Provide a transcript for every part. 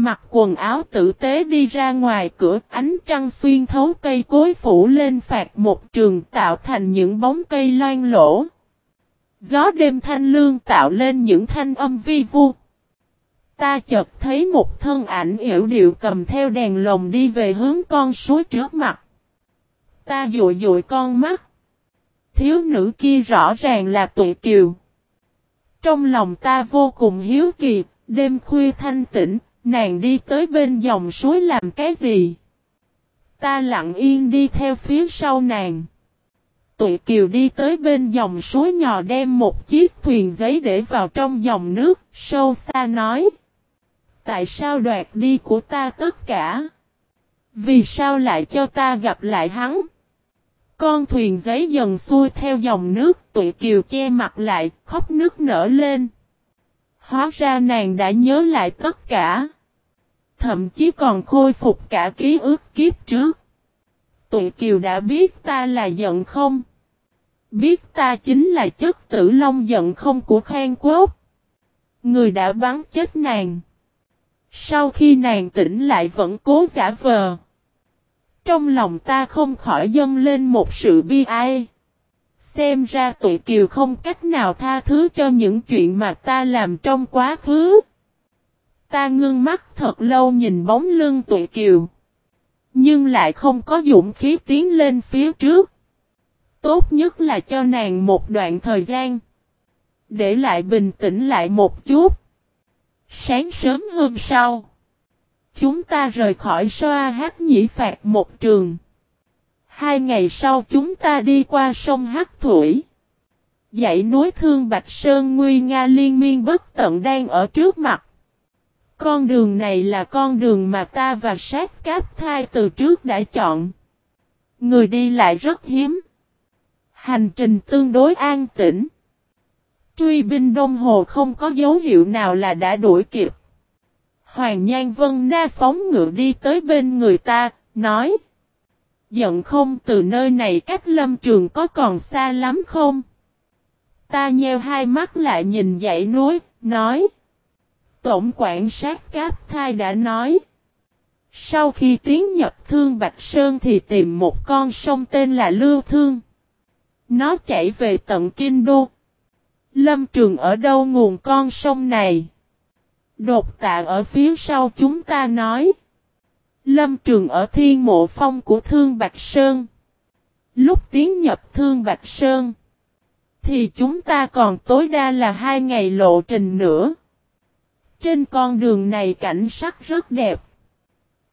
Mặc quần áo tử tế đi ra ngoài cửa, ánh trăng xuyên thấu cây cối phủ lên phạt một trường tạo thành những bóng cây loan lỗ. Gió đêm thanh lương tạo lên những thanh âm vi vu. Ta chợt thấy một thân ảnh yểu điệu cầm theo đèn lồng đi về hướng con suối trước mặt. Ta dụi dụi con mắt. Thiếu nữ kia rõ ràng là tụi kiều. Trong lòng ta vô cùng hiếu kỳ, đêm khuya thanh tĩnh, nàng đi tới bên dòng suối làm cái gì? Ta lặng yên đi theo phía sau nàng. Tụi kiều đi tới bên dòng suối nhỏ đem một chiếc thuyền giấy để vào trong dòng nước, sâu xa nói. Tại sao đoạt đi của ta tất cả? Vì sao lại cho ta gặp lại hắn? Con thuyền giấy dần xuôi theo dòng nước, tụi kiều che mặt lại, khóc nước nở lên. Hóa ra nàng đã nhớ lại tất cả. Thậm chí còn khôi phục cả ký ức kiếp trước. Tụi kiều đã biết ta là giận không? Biết ta chính là chất tử long giận không của Khang Quốc. Người đã bắn chết nàng. Sau khi nàng tỉnh lại vẫn cố giả vờ. Trong lòng ta không khỏi dâng lên một sự bi ai. Xem ra tụi kiều không cách nào tha thứ cho những chuyện mà ta làm trong quá khứ. Ta ngưng mắt thật lâu nhìn bóng lưng tụi kiều. Nhưng lại không có dũng khí tiến lên phía trước. Tốt nhất là cho nàng một đoạn thời gian. Để lại bình tĩnh lại một chút. Sáng sớm hôm sau. Chúng ta rời khỏi Soa Hát Nhĩ Phạt một trường. Hai ngày sau chúng ta đi qua sông Hắc Thủy. Dãy núi Thương Bạch Sơn Nguy Nga liên miên bất tận đang ở trước mặt. Con đường này là con đường mà ta và sát cáp thai từ trước đã chọn. Người đi lại rất hiếm. Hành trình tương đối an tĩnh. Truy binh Đông Hồ không có dấu hiệu nào là đã đuổi kịp. Hoàng Nhan Vân Na phóng ngựa đi tới bên người ta, nói. Giận không từ nơi này cách lâm trường có còn xa lắm không? Ta nheo hai mắt lại nhìn dãy núi, nói. Tổng quản sát cáp thai đã nói. Sau khi tiến nhập Thương Bạch Sơn thì tìm một con sông tên là Lưu Thương. Nó chảy về tận Kinh Đô. Lâm Trường ở đâu nguồn con sông này? Đột tạ ở phía sau chúng ta nói. Lâm Trường ở thiên mộ phong của Thương Bạch Sơn. Lúc tiến nhập Thương Bạch Sơn. Thì chúng ta còn tối đa là hai ngày lộ trình nữa. Trên con đường này cảnh sắc rất đẹp.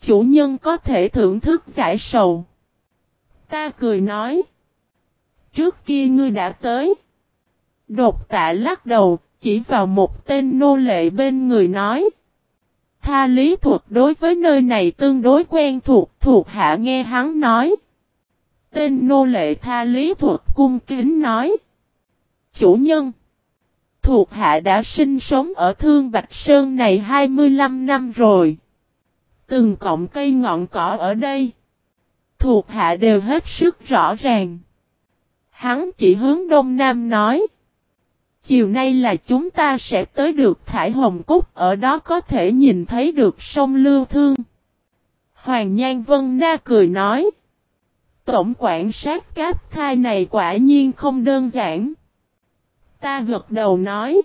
Chủ nhân có thể thưởng thức giải sầu. Ta cười nói. Trước kia ngươi đã tới. Đột tạ lắc đầu, chỉ vào một tên nô lệ bên người nói. Tha lý thuật đối với nơi này tương đối quen thuộc, thuộc hạ nghe hắn nói. Tên nô lệ tha lý thuật cung kính nói. Chủ nhân. Thuộc hạ đã sinh sống ở Thương Bạch Sơn này 25 năm rồi. Từng cọng cây ngọn cỏ ở đây. Thuộc hạ đều hết sức rõ ràng. Hắn chỉ hướng đông nam nói. Chiều nay là chúng ta sẽ tới được Thải Hồng Cúc, ở đó có thể nhìn thấy được sông Lưu Thương. Hoàng Nhan Vân Na cười nói. Tổng quản sát cáp thai này quả nhiên không đơn giản. Ta gật đầu nói.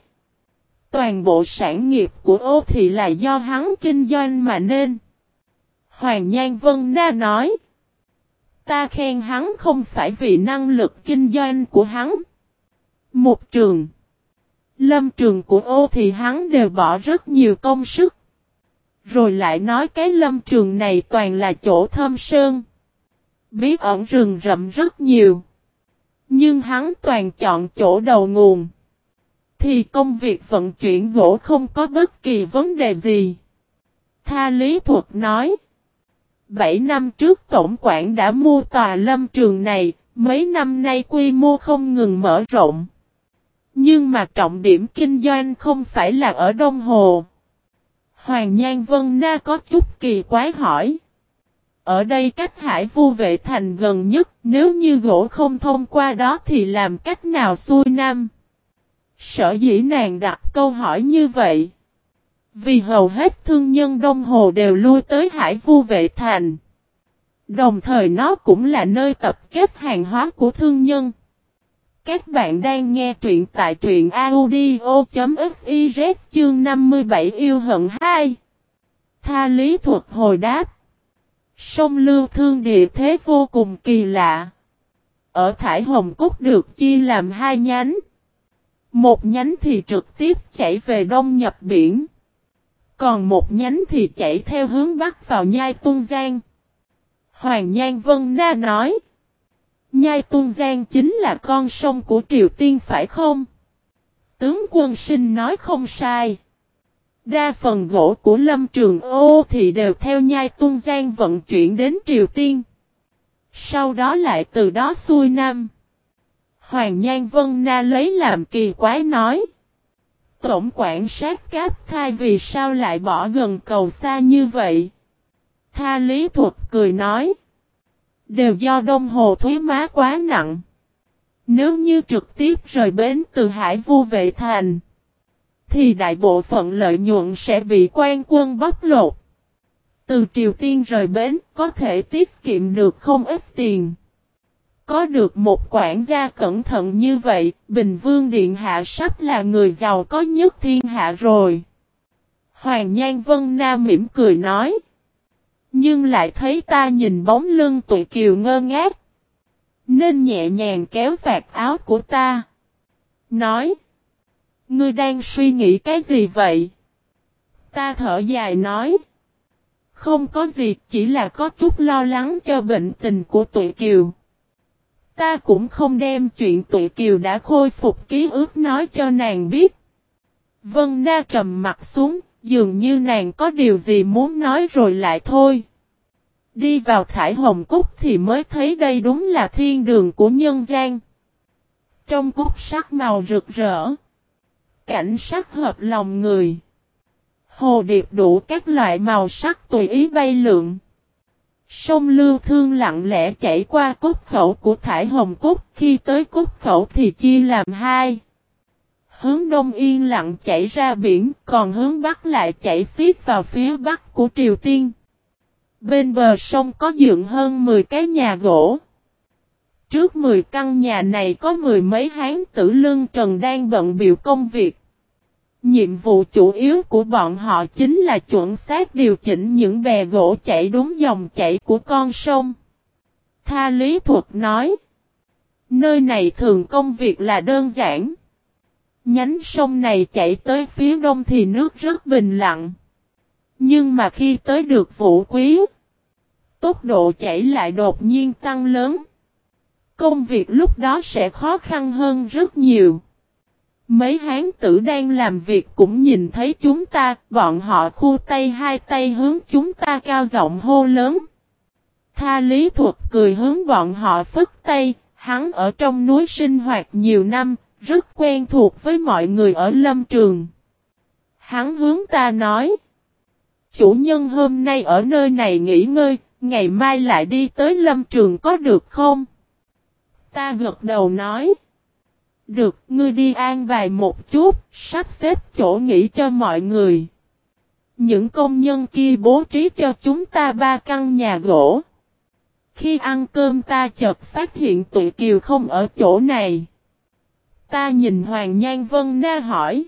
Toàn bộ sản nghiệp của ô thị là do hắn kinh doanh mà nên. Hoàng Nhan Vân Na nói. Ta khen hắn không phải vì năng lực kinh doanh của hắn. Một trường. Lâm trường của ô thì hắn đều bỏ rất nhiều công sức. Rồi lại nói cái lâm trường này toàn là chỗ thơm sơn. Bí ẩn rừng rậm rất nhiều. Nhưng hắn toàn chọn chỗ đầu nguồn. Thì công việc vận chuyển gỗ không có bất kỳ vấn đề gì. Tha lý thuật nói. Bảy năm trước tổng quản đã mua tòa lâm trường này, mấy năm nay quy mô không ngừng mở rộng. Nhưng mà trọng điểm kinh doanh không phải là ở Đông Hồ. Hoàng Nhan Vân Na có chút kỳ quái hỏi. Ở đây cách hải vu vệ thành gần nhất, nếu như gỗ không thông qua đó thì làm cách nào xuôi nam? Sở dĩ nàng đặt câu hỏi như vậy. Vì hầu hết thương nhân Đông Hồ đều lui tới Hải Vu Vệ Thành. Đồng thời nó cũng là nơi tập kết hàng hóa của thương nhân. Các bạn đang nghe truyện tại truyện audio.fiz chương 57 yêu hận 2. Tha lý thuật hồi đáp. Sông Lưu Thương địa thế vô cùng kỳ lạ. Ở Thải Hồng Cúc được chia làm hai nhánh. Một nhánh thì trực tiếp chảy về đông nhập biển. Còn một nhánh thì chảy theo hướng bắc vào nhai tung giang. Hoàng Nhan Vân Na nói. Nhai tung giang chính là con sông của Triều Tiên phải không? Tướng quân sinh nói không sai. Đa phần gỗ của lâm trường ô thì đều theo nhai tung giang vận chuyển đến Triều Tiên. Sau đó lại từ đó xuôi nam. Hoàng Nhan Vân Na lấy làm kỳ quái nói. Tổng quản sát cáp thai vì sao lại bỏ gần cầu xa như vậy? Tha lý thuật cười nói. Đều do đông hồ thuế má quá nặng. Nếu như trực tiếp rời bến từ hải vu vệ thành. Thì đại bộ phận lợi nhuận sẽ bị quan quân bóc lột. Từ Triều Tiên rời bến có thể tiết kiệm được không ít tiền. Có được một quản gia cẩn thận như vậy, Bình Vương Điện Hạ sắp là người giàu có nhất thiên hạ rồi. Hoàng Nhan Vân Nam mỉm cười nói. Nhưng lại thấy ta nhìn bóng lưng tụi kiều ngơ ngác. Nên nhẹ nhàng kéo vạt áo của ta. Nói. Ngươi đang suy nghĩ cái gì vậy? Ta thở dài nói. Không có gì, chỉ là có chút lo lắng cho bệnh tình của tụi kiều. Ta cũng không đem chuyện tụi kiều đã khôi phục ký ức nói cho nàng biết. Vân Na trầm mặt xuống, dường như nàng có điều gì muốn nói rồi lại thôi. Đi vào thải hồng cúc thì mới thấy đây đúng là thiên đường của nhân gian. Trong cúc sắc màu rực rỡ. Cảnh sắc hợp lòng người. Hồ điệp đủ các loại màu sắc tùy ý bay lượn. Sông Lưu Thương lặng lẽ chảy qua cốt khẩu của thải hồng cúc, khi tới cốt khẩu thì chia làm hai. Hướng đông yên lặng chảy ra biển, còn hướng bắc lại chảy xiết vào phía bắc của Triều Tiên. Bên bờ sông có dựng hơn 10 cái nhà gỗ. Trước 10 căn nhà này có mười mấy hán tử lương trần đang bận biểu công việc. Nhiệm vụ chủ yếu của bọn họ chính là chuẩn xác điều chỉnh những bè gỗ chảy đúng dòng chảy của con sông. Tha lý thuật nói. Nơi này thường công việc là đơn giản. Nhánh sông này chảy tới phía đông thì nước rất bình lặng. Nhưng mà khi tới được vũ quý, tốc độ chảy lại đột nhiên tăng lớn. Công việc lúc đó sẽ khó khăn hơn rất nhiều. Mấy hán tử đang làm việc cũng nhìn thấy chúng ta, bọn họ khu tay hai tay hướng chúng ta cao giọng hô lớn. Tha lý thuật cười hướng bọn họ phức tay, hắn ở trong núi sinh hoạt nhiều năm, rất quen thuộc với mọi người ở lâm trường. Hắn hướng ta nói. Chủ nhân hôm nay ở nơi này nghỉ ngơi, ngày mai lại đi tới lâm trường có được không? Ta gật đầu nói. Được, ngươi đi an bài một chút, sắp xếp chỗ nghỉ cho mọi người. Những công nhân kia bố trí cho chúng ta ba căn nhà gỗ. Khi ăn cơm ta chợt phát hiện tụi kiều không ở chỗ này. Ta nhìn Hoàng Nhan Vân Na hỏi.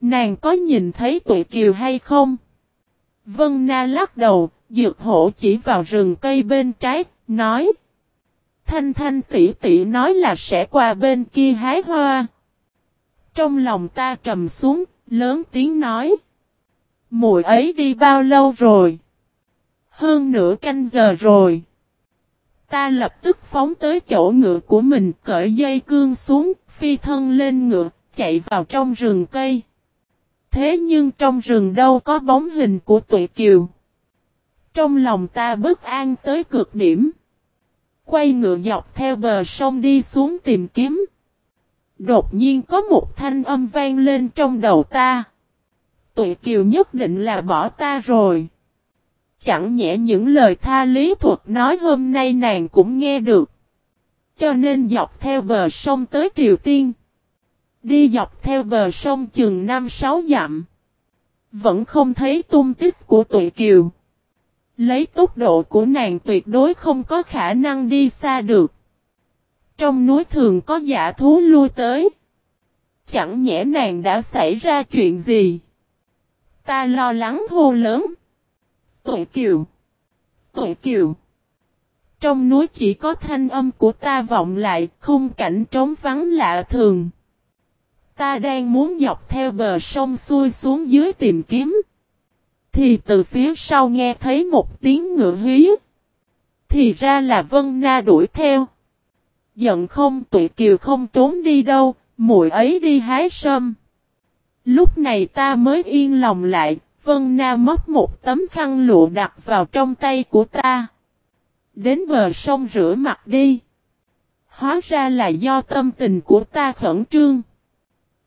Nàng có nhìn thấy tụi kiều hay không? Vân Na lắc đầu, dược hổ chỉ vào rừng cây bên trái, nói. Thanh thanh tỷ tỷ nói là sẽ qua bên kia hái hoa. Trong lòng ta trầm xuống, lớn tiếng nói. Mùi ấy đi bao lâu rồi? Hơn nửa canh giờ rồi. Ta lập tức phóng tới chỗ ngựa của mình cởi dây cương xuống, phi thân lên ngựa, chạy vào trong rừng cây. Thế nhưng trong rừng đâu có bóng hình của tụi kiều. Trong lòng ta bất an tới cực điểm. Quay ngựa dọc theo bờ sông đi xuống tìm kiếm. Đột nhiên có một thanh âm vang lên trong đầu ta. Tụi kiều nhất định là bỏ ta rồi. Chẳng nhẽ những lời tha lý thuật nói hôm nay nàng cũng nghe được. Cho nên dọc theo bờ sông tới Triều Tiên. Đi dọc theo bờ sông chừng 5-6 dặm. Vẫn không thấy tung tích của tụi kiều. Lấy tốc độ của nàng tuyệt đối không có khả năng đi xa được. Trong núi thường có giả thú lui tới. Chẳng nhẽ nàng đã xảy ra chuyện gì. Ta lo lắng hô lớn. Tụi kiều. Tụi kiều. Trong núi chỉ có thanh âm của ta vọng lại, khung cảnh trống vắng lạ thường. Ta đang muốn dọc theo bờ sông xuôi xuống dưới tìm kiếm. Thì từ phía sau nghe thấy một tiếng ngựa hí. Thì ra là Vân Na đuổi theo. Giận không tụi kiều không trốn đi đâu, muội ấy đi hái sâm. Lúc này ta mới yên lòng lại, Vân Na móc một tấm khăn lụa đặt vào trong tay của ta. Đến bờ sông rửa mặt đi. Hóa ra là do tâm tình của ta khẩn trương.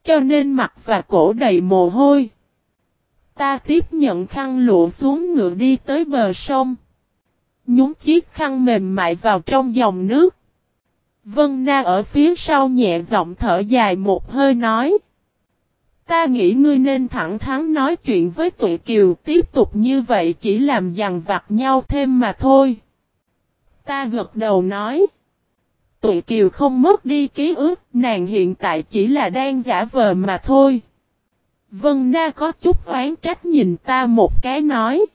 Cho nên mặt và cổ đầy mồ hôi. Ta tiếp nhận khăn lụa xuống ngựa đi tới bờ sông. Nhúng chiếc khăn mềm mại vào trong dòng nước. Vân Na ở phía sau nhẹ giọng thở dài một hơi nói. Ta nghĩ ngươi nên thẳng thắn nói chuyện với tụi kiều, tiếp tục như vậy chỉ làm dằn vặt nhau thêm mà thôi. Ta gật đầu nói. Tụi kiều không mất đi ký ức, nàng hiện tại chỉ là đang giả vờ mà thôi. Vân Na có chút oán trách nhìn ta một cái nói.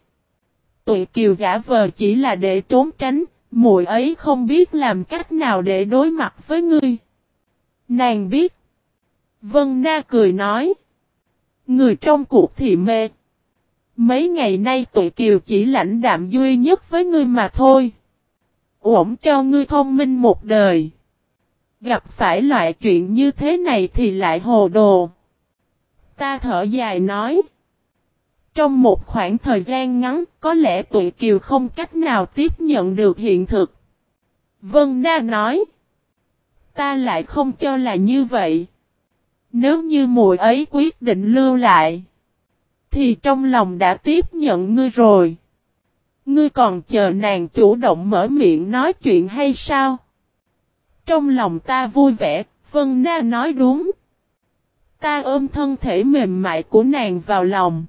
Tụi kiều giả vờ chỉ là để trốn tránh, muội ấy không biết làm cách nào để đối mặt với ngươi. Nàng biết. Vân Na cười nói. Người trong cuộc thì mê. Mấy ngày nay tụi kiều chỉ lãnh đạm duy nhất với ngươi mà thôi. Ổn cho ngươi thông minh một đời. Gặp phải loại chuyện như thế này thì lại hồ đồ. Ta thở dài nói. Trong một khoảng thời gian ngắn, có lẽ tụi kiều không cách nào tiếp nhận được hiện thực. Vân Na nói. Ta lại không cho là như vậy. Nếu như mùi ấy quyết định lưu lại. Thì trong lòng đã tiếp nhận ngươi rồi. Ngươi còn chờ nàng chủ động mở miệng nói chuyện hay sao? Trong lòng ta vui vẻ, Vân Na nói đúng. Ta ôm thân thể mềm mại của nàng vào lòng.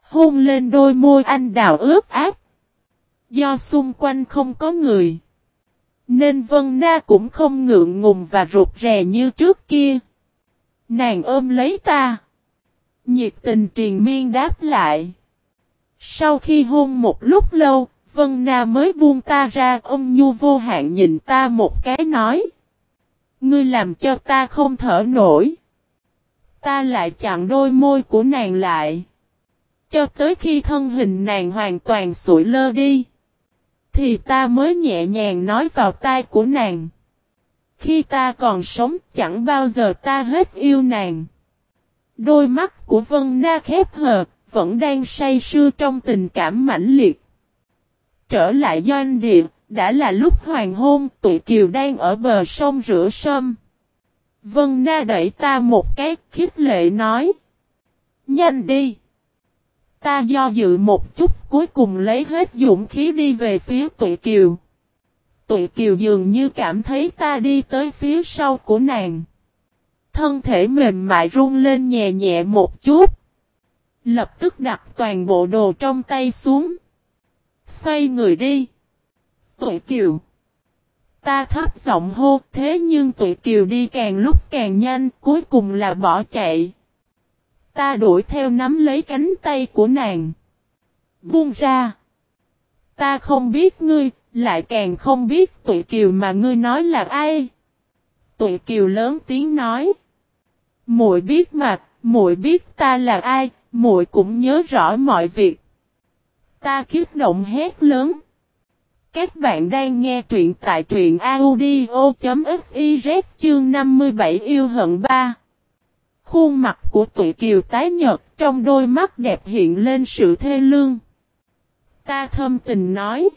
Hôn lên đôi môi anh đào ướt áp. Do xung quanh không có người. Nên Vân Na cũng không ngượng ngùng và rụt rè như trước kia. Nàng ôm lấy ta. Nhiệt tình triền miên đáp lại. Sau khi hôn một lúc lâu, Vân Na mới buông ta ra ông nhu vô hạn nhìn ta một cái nói. Ngươi làm cho ta không thở nổi. Ta lại chặn đôi môi của nàng lại. Cho tới khi thân hình nàng hoàn toàn sụi lơ đi. Thì ta mới nhẹ nhàng nói vào tai của nàng. Khi ta còn sống chẳng bao giờ ta hết yêu nàng. Đôi mắt của Vân Na khép hợp vẫn đang say sưa trong tình cảm mãnh liệt. Trở lại doanh địa, đã là lúc hoàng hôn, tụi kiều đang ở bờ sông rửa sâm. Vân Na đẩy ta một cái, khiếp lệ nói. Nhanh đi! Ta do dự một chút cuối cùng lấy hết dũng khí đi về phía tụi kiều. Tụi kiều dường như cảm thấy ta đi tới phía sau của nàng. Thân thể mềm mại run lên nhẹ nhẹ một chút. Lập tức đặt toàn bộ đồ trong tay xuống. Xoay người đi. Tụi kiều. Ta thấp giọng hô thế nhưng tụi kiều đi càng lúc càng nhanh cuối cùng là bỏ chạy. Ta đuổi theo nắm lấy cánh tay của nàng. Buông ra. Ta không biết ngươi, lại càng không biết tụi kiều mà ngươi nói là ai. Tụi kiều lớn tiếng nói. muội biết mà, muội biết ta là ai, muội cũng nhớ rõ mọi việc. Ta kiếp động hét lớn. Các bạn đang nghe truyện tại truyện audio.fiz chương 57 yêu hận 3. Khuôn mặt của tụi kiều tái nhật trong đôi mắt đẹp hiện lên sự thê lương. Ta thâm tình nói.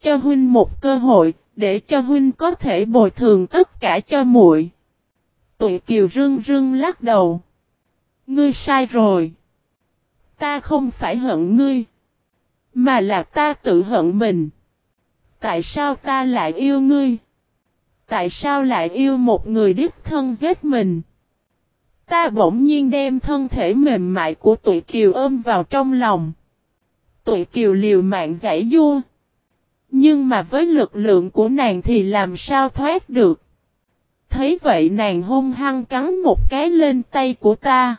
Cho huynh một cơ hội, để cho huynh có thể bồi thường tất cả cho muội. Tụi kiều rưng rưng lắc đầu. Ngươi sai rồi. Ta không phải hận ngươi. Mà là ta tự hận mình. Tại sao ta lại yêu ngươi? Tại sao lại yêu một người đích thân giết mình? Ta bỗng nhiên đem thân thể mềm mại của tụi kiều ôm vào trong lòng. Tụi kiều liều mạng giải vua. Nhưng mà với lực lượng của nàng thì làm sao thoát được. Thấy vậy nàng hung hăng cắn một cái lên tay của ta.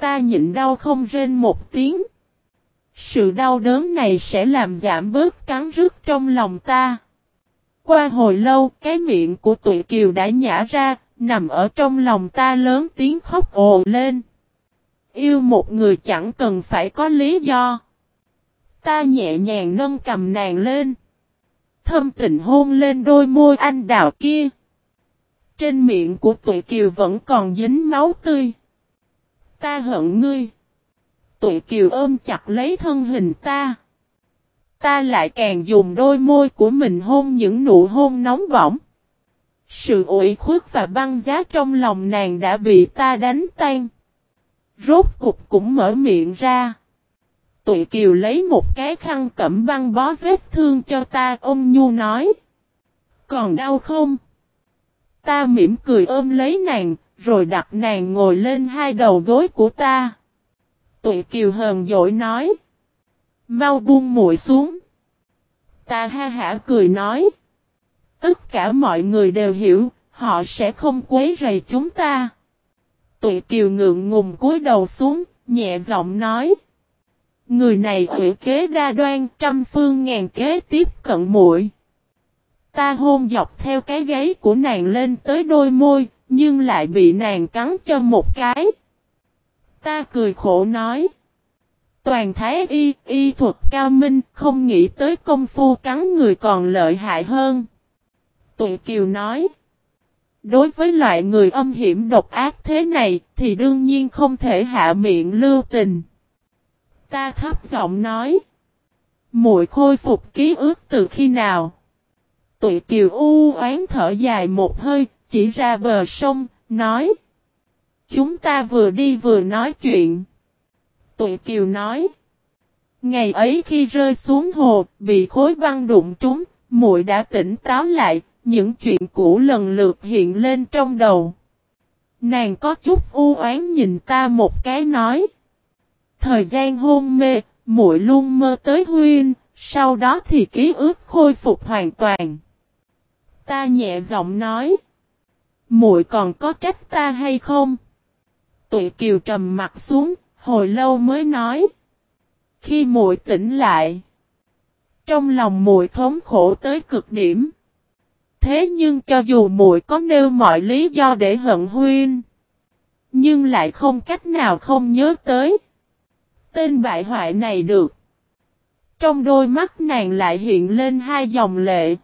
Ta nhịn đau không rên một tiếng. Sự đau đớn này sẽ làm giảm bớt cắn rứt trong lòng ta. Qua hồi lâu, cái miệng của tụi kiều đã nhả ra, nằm ở trong lòng ta lớn tiếng khóc ồ lên. Yêu một người chẳng cần phải có lý do. Ta nhẹ nhàng nâng cầm nàng lên. Thâm tình hôn lên đôi môi anh đào kia. Trên miệng của tụi kiều vẫn còn dính máu tươi. Ta hận ngươi. Tụi kiều ôm chặt lấy thân hình ta. Ta lại càng dùng đôi môi của mình hôn những nụ hôn nóng bỏng. Sự ủy khuất và băng giá trong lòng nàng đã bị ta đánh tan. Rốt cục cũng mở miệng ra. Tụi kiều lấy một cái khăn cẩm băng bó vết thương cho ta ông Nhu nói. Còn đau không? Ta mỉm cười ôm lấy nàng, rồi đặt nàng ngồi lên hai đầu gối của ta. Tụi kiều hờn dỗi nói. Mau buông muội xuống. Ta ha hả cười nói. Tất cả mọi người đều hiểu, họ sẽ không quấy rầy chúng ta. Tụi kiều ngượng ngùng cúi đầu xuống, nhẹ giọng nói. Người này ủy kế đa đoan trăm phương ngàn kế tiếp cận muội. Ta hôn dọc theo cái gáy của nàng lên tới đôi môi, nhưng lại bị nàng cắn cho một cái. Ta cười khổ nói. Toàn thái y, y thuật cao minh, không nghĩ tới công phu cắn người còn lợi hại hơn. Tụi Kiều nói. Đối với loại người âm hiểm độc ác thế này, thì đương nhiên không thể hạ miệng lưu tình. Ta thấp giọng nói. muội khôi phục ký ức từ khi nào? Tụi Kiều u oán thở dài một hơi, chỉ ra bờ sông, nói. Chúng ta vừa đi vừa nói chuyện. Tụi Kiều nói. Ngày ấy khi rơi xuống hồ, bị khối băng đụng trúng, muội đã tỉnh táo lại, những chuyện cũ lần lượt hiện lên trong đầu. Nàng có chút u oán nhìn ta một cái nói. Thời gian hôn mê, muội luôn mơ tới huyên, sau đó thì ký ức khôi phục hoàn toàn. Ta nhẹ giọng nói muội còn có trách ta hay không? Tụi kiều trầm mặt xuống, hồi lâu mới nói. Khi muội tỉnh lại, trong lòng muội thống khổ tới cực điểm. Thế nhưng cho dù muội có nêu mọi lý do để hận huyên, nhưng lại không cách nào không nhớ tới. Tên bại hoại này được. Trong đôi mắt nàng lại hiện lên hai dòng lệ.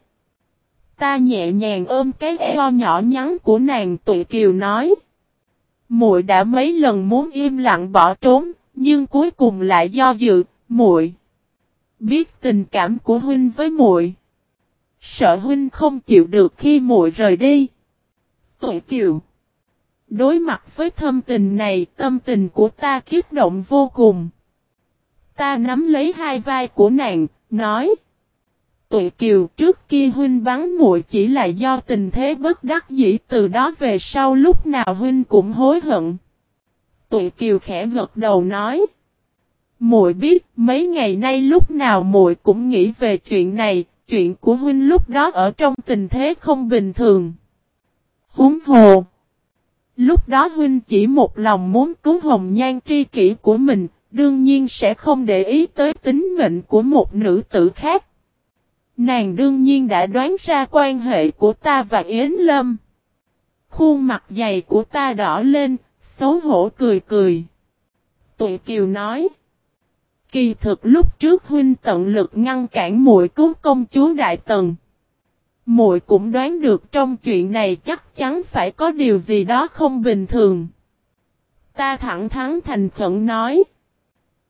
Ta nhẹ nhàng ôm cái eo nhỏ nhắn của nàng tụi kiều nói. Muội đã mấy lần muốn im lặng bỏ trốn, nhưng cuối cùng lại do dự, muội biết tình cảm của huynh với muội, sợ huynh không chịu được khi muội rời đi. Tụi kiều, đối mặt với thâm tình này, tâm tình của ta kiếp động vô cùng. Ta nắm lấy hai vai của nàng, nói: Tụi kiều trước kia huynh bắn muội chỉ là do tình thế bất đắc dĩ từ đó về sau lúc nào huynh cũng hối hận. Tụi kiều khẽ gật đầu nói. Muội biết mấy ngày nay lúc nào muội cũng nghĩ về chuyện này, chuyện của huynh lúc đó ở trong tình thế không bình thường. Húng hồ. Lúc đó huynh chỉ một lòng muốn cứu hồng nhan tri kỷ của mình, đương nhiên sẽ không để ý tới tính mệnh của một nữ tử khác. Nàng đương nhiên đã đoán ra quan hệ của ta và Yến Lâm. Khuôn mặt dày của ta đỏ lên, xấu hổ cười cười. Tụi Kiều nói. Kỳ thực lúc trước huynh tận lực ngăn cản muội cứu công chúa Đại Tần. Muội cũng đoán được trong chuyện này chắc chắn phải có điều gì đó không bình thường. Ta thẳng thắn thành khẩn nói.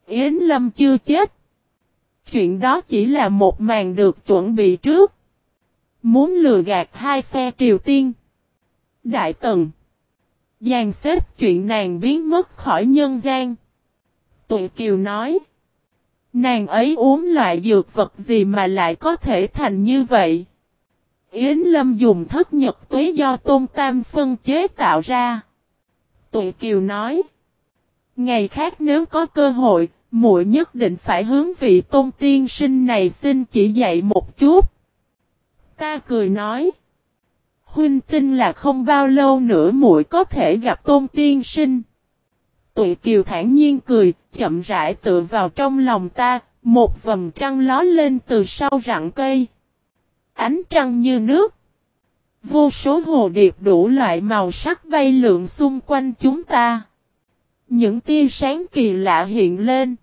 Yến Lâm chưa chết. Chuyện đó chỉ là một màn được chuẩn bị trước. Muốn lừa gạt hai phe Triều Tiên. Đại Tần. Giàn xếp chuyện nàng biến mất khỏi nhân gian. Tụi Kiều nói. Nàng ấy uống loại dược vật gì mà lại có thể thành như vậy? Yến Lâm dùng thất nhật tuế do Tôn Tam phân chế tạo ra. Tụi Kiều nói. Ngày khác nếu có cơ hội, muội nhất định phải hướng vị tôn tiên sinh này xin chỉ dạy một chút. Ta cười nói. Huynh tin là không bao lâu nữa muội có thể gặp tôn tiên sinh. Tụi kiều thản nhiên cười, chậm rãi tựa vào trong lòng ta, một vầng trăng ló lên từ sau rặng cây. Ánh trăng như nước. Vô số hồ điệp đủ loại màu sắc bay lượn xung quanh chúng ta. Những tia sáng kỳ lạ hiện lên.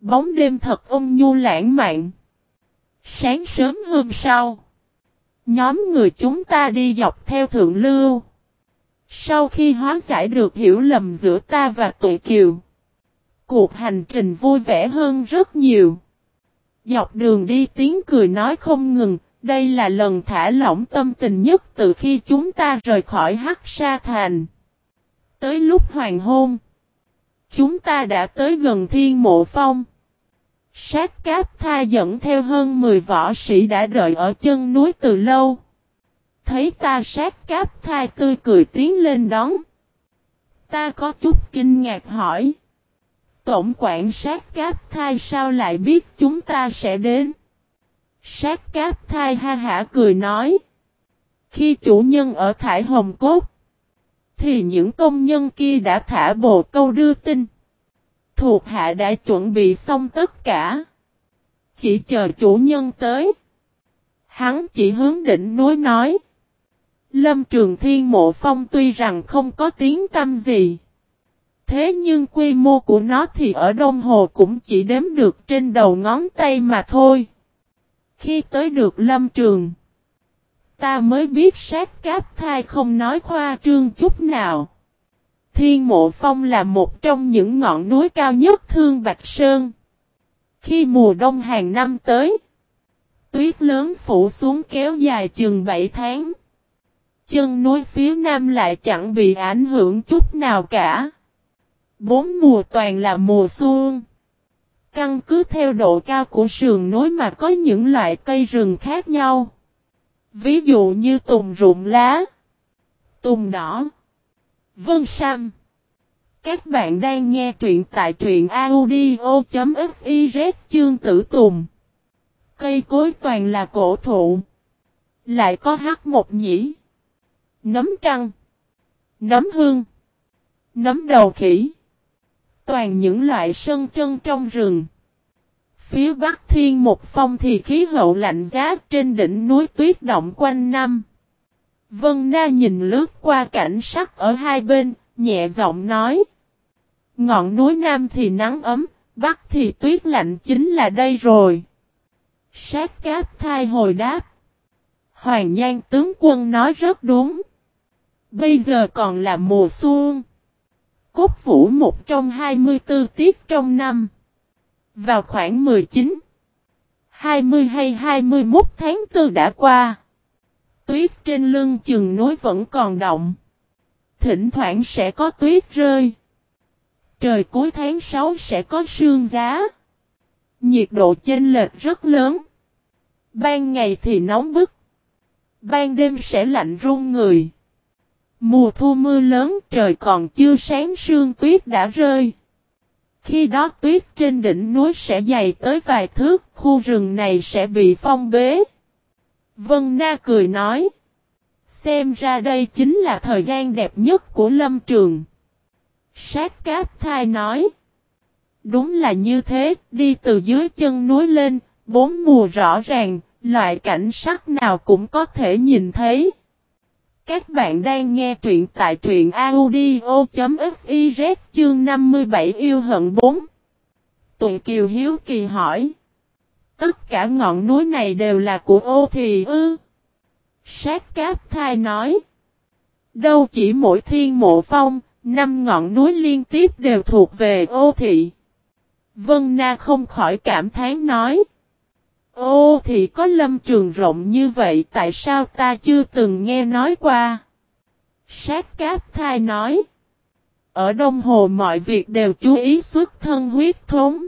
Bóng đêm thật ôn nhu lãng mạn. Sáng sớm hôm sau. Nhóm người chúng ta đi dọc theo thượng lưu. Sau khi hóa giải được hiểu lầm giữa ta và tụi kiều. Cuộc hành trình vui vẻ hơn rất nhiều. Dọc đường đi tiếng cười nói không ngừng, đây là lần thả lỏng tâm tình nhất từ khi chúng ta rời khỏi Hắc Sa Thành. Tới lúc hoàng hôn, chúng ta đã tới gần Thiên Mộ Phong. Sát cáp tha dẫn theo hơn 10 võ sĩ đã đợi ở chân núi từ lâu. Thấy ta sát cáp thai tươi cười tiến lên đón. Ta có chút kinh ngạc hỏi. Tổng quản sát cáp thai sao lại biết chúng ta sẽ đến? Sát cáp thai ha hả cười nói. Khi chủ nhân ở Thải Hồng Cốt, thì những công nhân kia đã thả bồ câu đưa tin. Thuộc hạ đã chuẩn bị xong tất cả. Chỉ chờ chủ nhân tới. Hắn chỉ hướng đỉnh núi nói. Lâm Trường Thiên Mộ Phong tuy rằng không có tiếng tâm gì. Thế nhưng quy mô của nó thì ở Đông Hồ cũng chỉ đếm được trên đầu ngón tay mà thôi. Khi tới được Lâm Trường, ta mới biết sát cáp thai không nói khoa trương chút nào. Thiên Mộ Phong là một trong những ngọn núi cao nhất Thương Bạch Sơn. Khi mùa đông hàng năm tới, tuyết lớn phủ xuống kéo dài chừng 7 tháng. Chân núi phía nam lại chẳng bị ảnh hưởng chút nào cả. Bốn mùa toàn là mùa xuân. Căn cứ theo độ cao của sườn núi mà có những loại cây rừng khác nhau. Ví dụ như tùng rụng lá, tùng đỏ, vân sam. Các bạn đang nghe truyện tại truyện audio.fiz chương tử tùng. Cây cối toàn là cổ thụ. Lại có hắc một nhĩ. Nấm trăng. Nấm hương. Nấm đầu khỉ. Toàn những loại sân trân trong rừng. Phía bắc thiên một phong thì khí hậu lạnh giá trên đỉnh núi tuyết động quanh năm. Vân Na nhìn lướt qua cảnh sắc ở hai bên, nhẹ giọng nói. Ngọn núi Nam thì nắng ấm, Bắc thì tuyết lạnh chính là đây rồi. Sát cáp thai hồi đáp. Hoàng Nhan tướng quân nói rất đúng. Bây giờ còn là mùa xuân. Cốt vũ một trong 24 tiết trong năm. Vào khoảng 19, 20 hay 21 tháng 4 đã qua. Tuyết trên lưng chừng núi vẫn còn động. Thỉnh thoảng sẽ có tuyết rơi. Trời cuối tháng 6 sẽ có sương giá. Nhiệt độ chênh lệch rất lớn. Ban ngày thì nóng bức. Ban đêm sẽ lạnh run người. Mùa thu mưa lớn trời còn chưa sáng sương tuyết đã rơi. Khi đó tuyết trên đỉnh núi sẽ dày tới vài thước, khu rừng này sẽ bị phong bế. Vân Na cười nói. Xem ra đây chính là thời gian đẹp nhất của lâm trường. Sát cáp thai nói. Đúng là như thế, đi từ dưới chân núi lên, bốn mùa rõ ràng, loại cảnh sắc nào cũng có thể nhìn thấy. Các bạn đang nghe truyện tại truyện audio.fiz chương 57 yêu hận 4. Tụi Kiều Hiếu Kỳ hỏi. Tất cả ngọn núi này đều là của ô thì ư. Sát cáp thai nói. Đâu chỉ mỗi thiên mộ phong, năm ngọn núi liên tiếp đều thuộc về ô thị. Vân Na không khỏi cảm thán nói. Ô thì có lâm trường rộng như vậy tại sao ta chưa từng nghe nói qua? Sát cáp thai nói. Ở Đông Hồ mọi việc đều chú ý xuất thân huyết thống.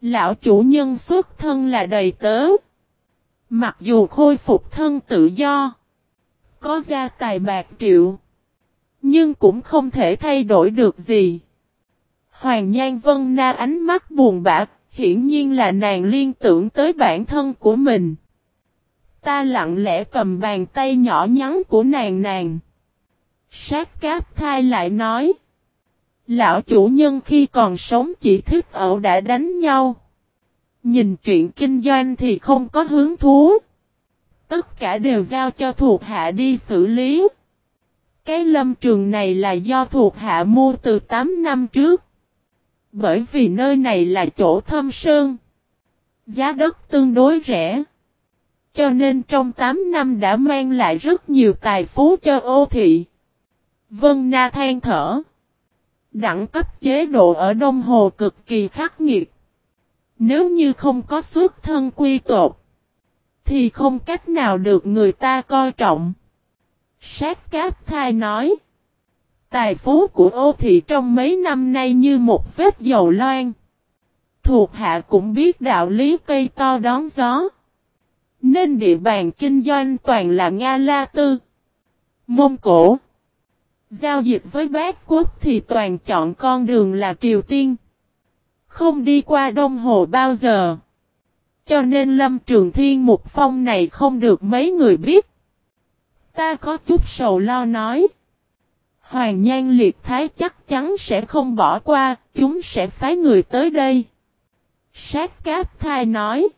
Lão chủ nhân xuất thân là đầy tớ. Mặc dù khôi phục thân tự do. Có gia tài bạc triệu. Nhưng cũng không thể thay đổi được gì. Hoàng Nhan Vân Na ánh mắt buồn bã, hiển nhiên là nàng liên tưởng tới bản thân của mình. Ta lặng lẽ cầm bàn tay nhỏ nhắn của nàng nàng. Sát cáp thai lại nói. Lão chủ nhân khi còn sống chỉ thích ẩu đã đánh nhau. Nhìn chuyện kinh doanh thì không có hứng thú. Tất cả đều giao cho thuộc hạ đi xử lý. Cái lâm trường này là do thuộc hạ mua từ 8 năm trước. Bởi vì nơi này là chỗ thâm sơn. Giá đất tương đối rẻ. Cho nên trong 8 năm đã mang lại rất nhiều tài phú cho ô thị. Vân Na than thở. Đẳng cấp chế độ ở Đông Hồ cực kỳ khắc nghiệt. Nếu như không có xuất thân quy tột, thì không cách nào được người ta coi trọng. Sát cáp thai nói. Tài phú của ô thị trong mấy năm nay như một vết dầu loan. Thuộc hạ cũng biết đạo lý cây to đón gió. Nên địa bàn kinh doanh toàn là Nga La Tư. Mông Cổ. Giao dịch với bác quốc thì toàn chọn con đường là Triều Tiên. Không đi qua Đông Hồ bao giờ. Cho nên Lâm Trường Thiên Mục Phong này không được mấy người biết. Ta có chút sầu lo nói. Hoàng Nhan Liệt Thái chắc chắn sẽ không bỏ qua, chúng sẽ phái người tới đây. Sát Cáp Thai nói.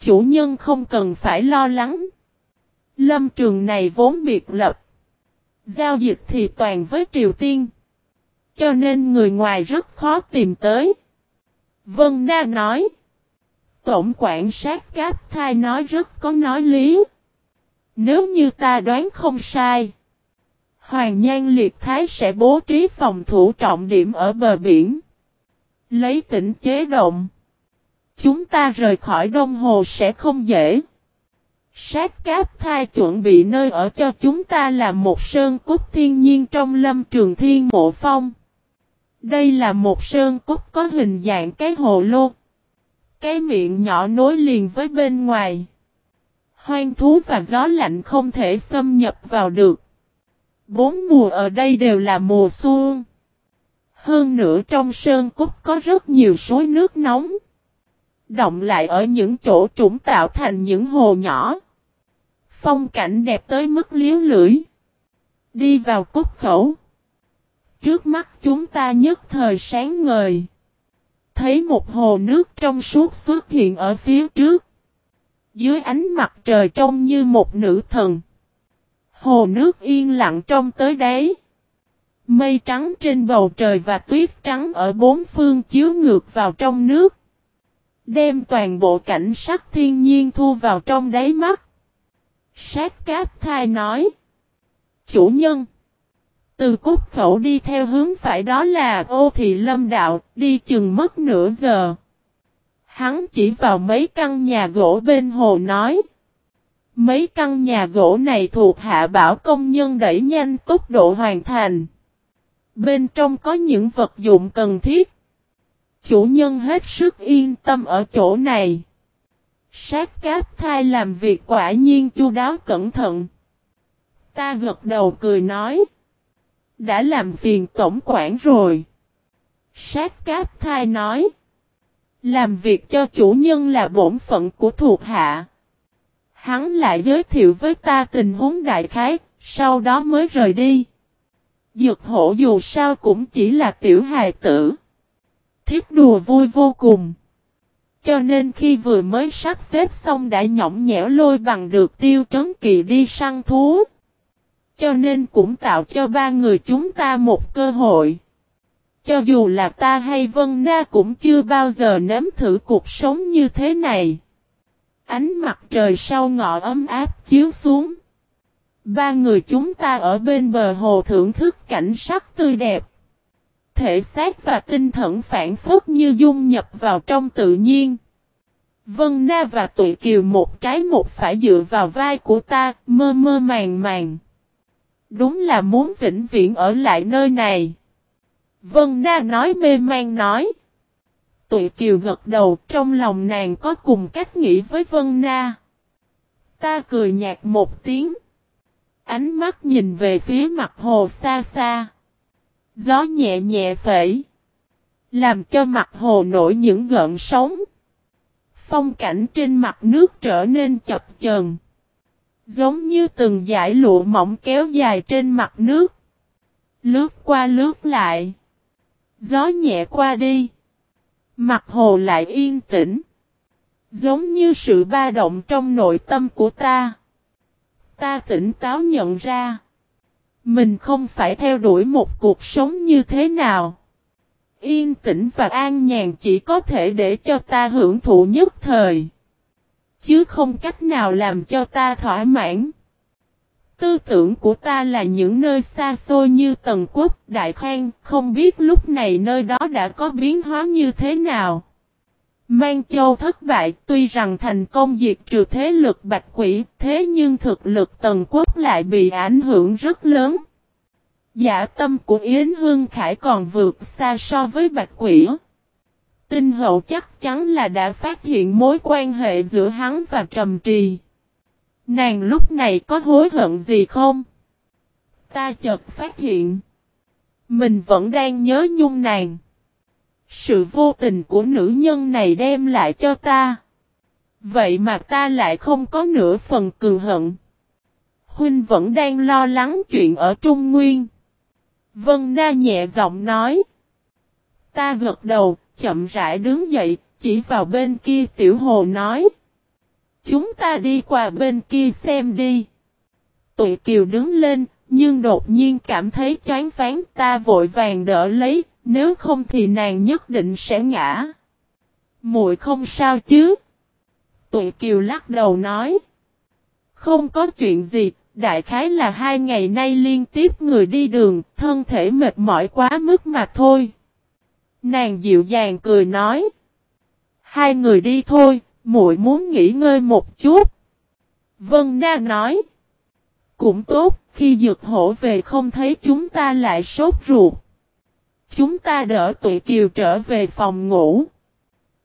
Chủ nhân không cần phải lo lắng. Lâm trường này vốn biệt lập. Giao dịch thì toàn với Triều Tiên. Cho nên người ngoài rất khó tìm tới. Vân Na nói. Tổng quản sát cáp thai nói rất có nói lý. Nếu như ta đoán không sai. Hoàng Nhan Liệt Thái sẽ bố trí phòng thủ trọng điểm ở bờ biển. Lấy tỉnh chế động. Chúng ta rời khỏi Đông Hồ sẽ không dễ. Sát cáp thai chuẩn bị nơi ở cho chúng ta là một sơn cốt thiên nhiên trong lâm trường thiên mộ phong. Đây là một sơn cốt có hình dạng cái hồ lô. Cái miệng nhỏ nối liền với bên ngoài. Hoang thú và gió lạnh không thể xâm nhập vào được. Bốn mùa ở đây đều là mùa xuân. Hơn nữa trong sơn cúc có rất nhiều suối nước nóng. Động lại ở những chỗ trũng tạo thành những hồ nhỏ. Phong cảnh đẹp tới mức liếu lưỡi. Đi vào cúc khẩu. Trước mắt chúng ta nhất thời sáng ngời. Thấy một hồ nước trong suốt xuất hiện ở phía trước. Dưới ánh mặt trời trông như một nữ thần. Hồ nước yên lặng trong tới đấy. Mây trắng trên bầu trời và tuyết trắng ở bốn phương chiếu ngược vào trong nước. Đem toàn bộ cảnh sắc thiên nhiên thu vào trong đáy mắt. Sát cáp thai nói. Chủ nhân. Từ cốt khẩu đi theo hướng phải đó là ô thị lâm đạo, đi chừng mất nửa giờ. Hắn chỉ vào mấy căn nhà gỗ bên hồ nói. Mấy căn nhà gỗ này thuộc hạ bảo công nhân đẩy nhanh tốc độ hoàn thành. Bên trong có những vật dụng cần thiết. Chủ nhân hết sức yên tâm ở chỗ này. Sát cáp thai làm việc quả nhiên chu đáo cẩn thận. Ta gật đầu cười nói. Đã làm phiền tổng quản rồi. Sát cáp thai nói. Làm việc cho chủ nhân là bổn phận của thuộc hạ. Hắn lại giới thiệu với ta tình huống đại khái, sau đó mới rời đi. Dược hổ dù sao cũng chỉ là tiểu hài tử. Thiết đùa vui vô cùng. Cho nên khi vừa mới sắp xếp xong đã nhõng nhẽo lôi bằng được tiêu trấn kỳ đi săn thú. Cho nên cũng tạo cho ba người chúng ta một cơ hội. Cho dù là ta hay Vân Na cũng chưa bao giờ nếm thử cuộc sống như thế này. Ánh mặt trời sau ngọ ấm áp chiếu xuống. Ba người chúng ta ở bên bờ hồ thưởng thức cảnh sắc tươi đẹp. Thể xác và tinh thần phản phất như dung nhập vào trong tự nhiên. Vân Na và tụi kiều một trái một phải dựa vào vai của ta, mơ mơ màng màng. Đúng là muốn vĩnh viễn ở lại nơi này. Vân Na nói mê man nói. Tụi kiều gật đầu, trong lòng nàng có cùng cách nghĩ với Vân Na. Ta cười nhạt một tiếng. ánh mắt nhìn về phía mặt hồ xa xa. Gió nhẹ nhẹ phẩy. Làm cho mặt hồ nổi những gợn sóng. Phong cảnh trên mặt nước trở nên chập chờn, Giống như từng dải lụa mỏng kéo dài trên mặt nước. Lướt qua lướt lại. Gió nhẹ qua đi. Mặt hồ lại yên tĩnh. Giống như sự ba động trong nội tâm của ta. Ta tỉnh táo nhận ra. Mình không phải theo đuổi một cuộc sống như thế nào. Yên tĩnh và an nhàn chỉ có thể để cho ta hưởng thụ nhất thời. Chứ không cách nào làm cho ta thỏa mãn. Tư tưởng của ta là những nơi xa xôi như Tần Quốc, Đại Khang, không biết lúc này nơi đó đã có biến hóa như thế nào. Mang Châu thất bại tuy rằng thành công diệt trừ thế lực bạch quỷ, thế nhưng thực lực Tần Quốc lại bị ảnh hưởng rất lớn. Giả tâm của Yến Hương Khải còn vượt xa so với bạch quỷ. Tinh hậu chắc chắn là đã phát hiện mối quan hệ giữa hắn và Trầm Trì. Nàng lúc này có hối hận gì không? Ta chợt phát hiện. Mình vẫn đang nhớ nhung nàng. Sự vô tình của nữ nhân này đem lại cho ta. Vậy mà ta lại không có nửa phần cường hận. Huynh vẫn đang lo lắng chuyện ở Trung Nguyên. Vân Na nhẹ giọng nói. Ta gật đầu, chậm rãi đứng dậy, chỉ vào bên kia tiểu hồ nói. Chúng ta đi qua bên kia xem đi. Tụi kiều đứng lên, nhưng đột nhiên cảm thấy chán phán ta vội vàng đỡ lấy, nếu không thì nàng nhất định sẽ ngã. Muội không sao chứ? Tụi kiều lắc đầu nói. Không có chuyện gì, đại khái là hai ngày nay liên tiếp người đi đường, thân thể mệt mỏi quá mức mà thôi. Nàng dịu dàng cười nói. Hai người đi thôi, muội muốn nghỉ ngơi một chút. Vân Na nói. Cũng tốt, khi dược hổ về không thấy chúng ta lại sốt ruột. Chúng ta đỡ tụi kiều trở về phòng ngủ.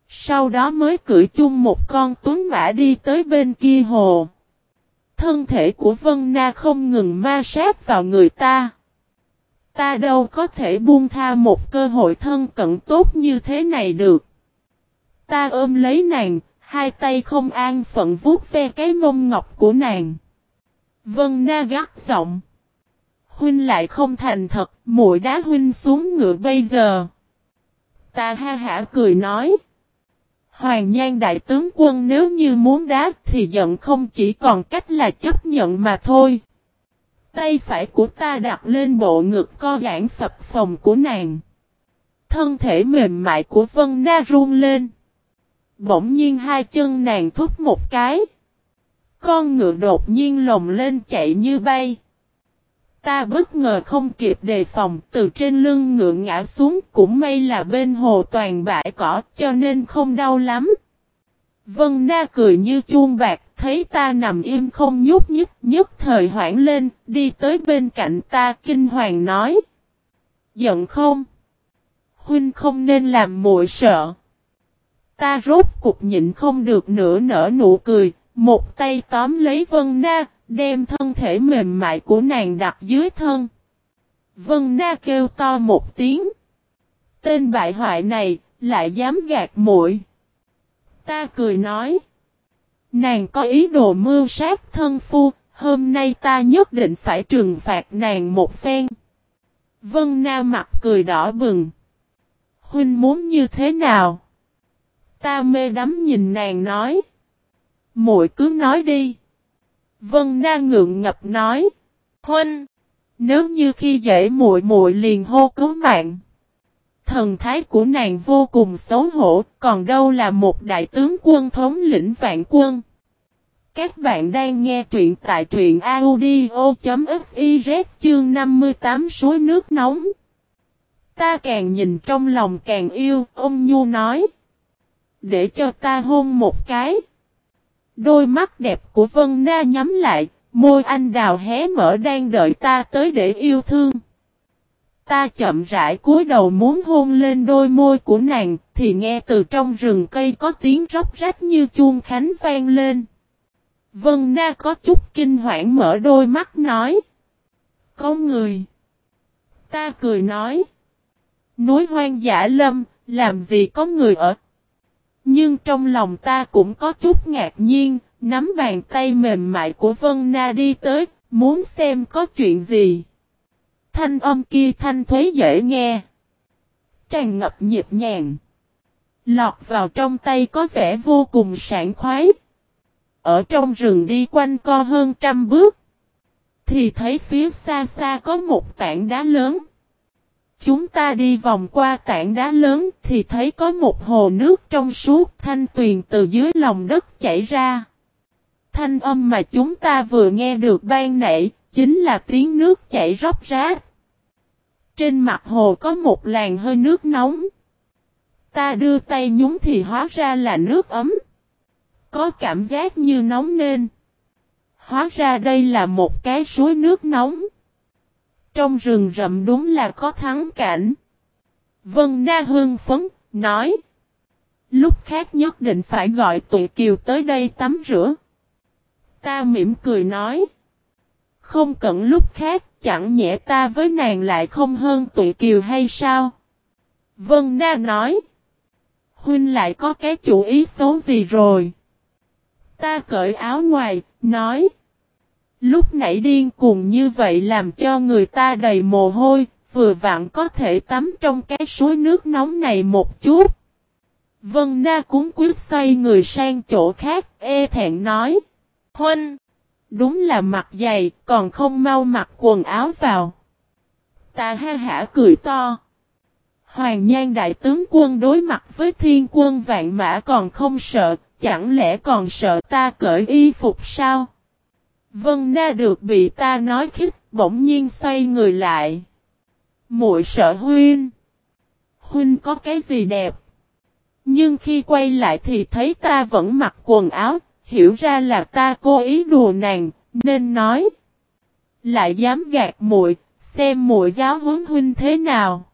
Sau đó mới cưỡi chung một con tuấn mã đi tới bên kia hồ. Thân thể của Vân Na không ngừng ma sát vào người ta. Ta đâu có thể buông tha một cơ hội thân cận tốt như thế này được. Ta ôm lấy nàng, hai tay không an phận vuốt ve cái mông ngọc của nàng. Vân Na gắt giọng. Huynh lại không thành thật, muội đá huynh xuống ngựa bây giờ. Ta ha hả cười nói. Hoàng Nhan đại tướng quân nếu như muốn đá thì giận không chỉ còn cách là chấp nhận mà thôi. Tay phải của ta đặt lên bộ ngực co giãn phập phồng của nàng. Thân thể mềm mại của Vân Na run lên. Bỗng nhiên hai chân nàng thúc một cái. Con ngựa đột nhiên lồng lên chạy như bay. Ta bất ngờ không kịp đề phòng, từ trên lưng ngựa ngã xuống, cũng may là bên hồ toàn bãi cỏ, cho nên không đau lắm. Vân Na cười như chuông bạc, thấy ta nằm im không nhúc nhích, nhất thời hoảng lên, đi tới bên cạnh ta, kinh hoàng nói. Giận không? Huynh không nên làm muội sợ. Ta rốt cục nhịn không được nữa nở nụ cười, một tay tóm lấy Vân Na, đem thân thể mềm mại của nàng đặt dưới thân. Vân Na kêu to một tiếng. Tên bại hoại này, lại dám gạt muội. Ta cười nói. Nàng có ý đồ mưu sát thân phu, hôm nay ta nhất định phải trừng phạt nàng một phen. Vân Na mặt cười đỏ bừng. Huynh muốn như thế nào? Ta mê đắm nhìn nàng nói. muội cứ nói đi. Vân Na ngượng ngập nói. Huynh, nếu như khi dễ muội muội liền hô cứu mạng. Thần thái của nàng vô cùng xấu hổ, còn đâu là một đại tướng quân thống lĩnh vạn quân. Các bạn đang nghe truyện tại truyện audio.fiz chương 58 suối nước nóng. Ta càng nhìn trong lòng càng yêu, ông Nhu nói. Để cho ta hôn một cái. Đôi mắt đẹp của Vân Na nhắm lại, môi anh đào hé mở đang đợi ta tới để yêu thương. Ta chậm rãi cúi đầu muốn hôn lên đôi môi của nàng, thì nghe từ trong rừng cây có tiếng róc rách như chuông khánh vang lên. Vân Na có chút kinh hoảng mở đôi mắt nói. Có người. Ta cười nói. Núi hoang dã lâm, làm gì có người ở. Nhưng trong lòng ta cũng có chút ngạc nhiên, nắm bàn tay mềm mại của Vân Na đi tới, muốn xem có chuyện gì. Thanh âm kia thanh thuế dễ nghe. Tràn ngập nhịp nhàng. Lọt vào trong tay có vẻ vô cùng sảng khoái. Ở trong rừng đi quanh co hơn trăm bước. Thì thấy phía xa xa có một tảng đá lớn. Chúng ta đi vòng qua tảng đá lớn thì thấy có một hồ nước trong suốt thanh tuyền từ dưới lòng đất chảy ra. Thanh âm mà chúng ta vừa nghe được ban nãy chính là tiếng nước chảy róc rách. Trên mặt hồ có một làn hơi nước nóng. Ta đưa tay nhúng thì hóa ra là nước ấm. Có cảm giác như nóng nên. Hóa ra đây là một cái suối nước nóng. Trong rừng rậm đúng là có thắng cảnh. Vân Na hương phấn, nói. Lúc khác nhất định phải gọi tụi kiều tới đây tắm rửa. Ta mỉm cười nói. Không cần lúc khác, chẳng nhẽ ta với nàng lại không hơn tụi kiều hay sao? Vân Na nói. Huynh lại có cái chủ ý xấu gì rồi? Ta cởi áo ngoài, nói. Lúc nãy điên cuồng như vậy làm cho người ta đầy mồ hôi, vừa vặn có thể tắm trong cái suối nước nóng này một chút. Vân Na cúng quyết xoay người sang chỗ khác, e thẹn nói. Huynh! Đúng là mặt dày, còn không mau mặc quần áo vào. Ta ha hả cười to. Hoàng Nhan đại tướng quân đối mặt với thiên quân vạn mã còn không sợ, chẳng lẽ còn sợ ta cởi y phục sao? Vân Na được bị ta nói khích, bỗng nhiên xoay người lại. Muội sợ huynh. Huynh có cái gì đẹp? Nhưng khi quay lại thì thấy ta vẫn mặc quần áo, hiểu ra là ta cố ý đùa nàng, nên nói. Lại dám gạt muội, xem muội giáo huấn huynh thế nào.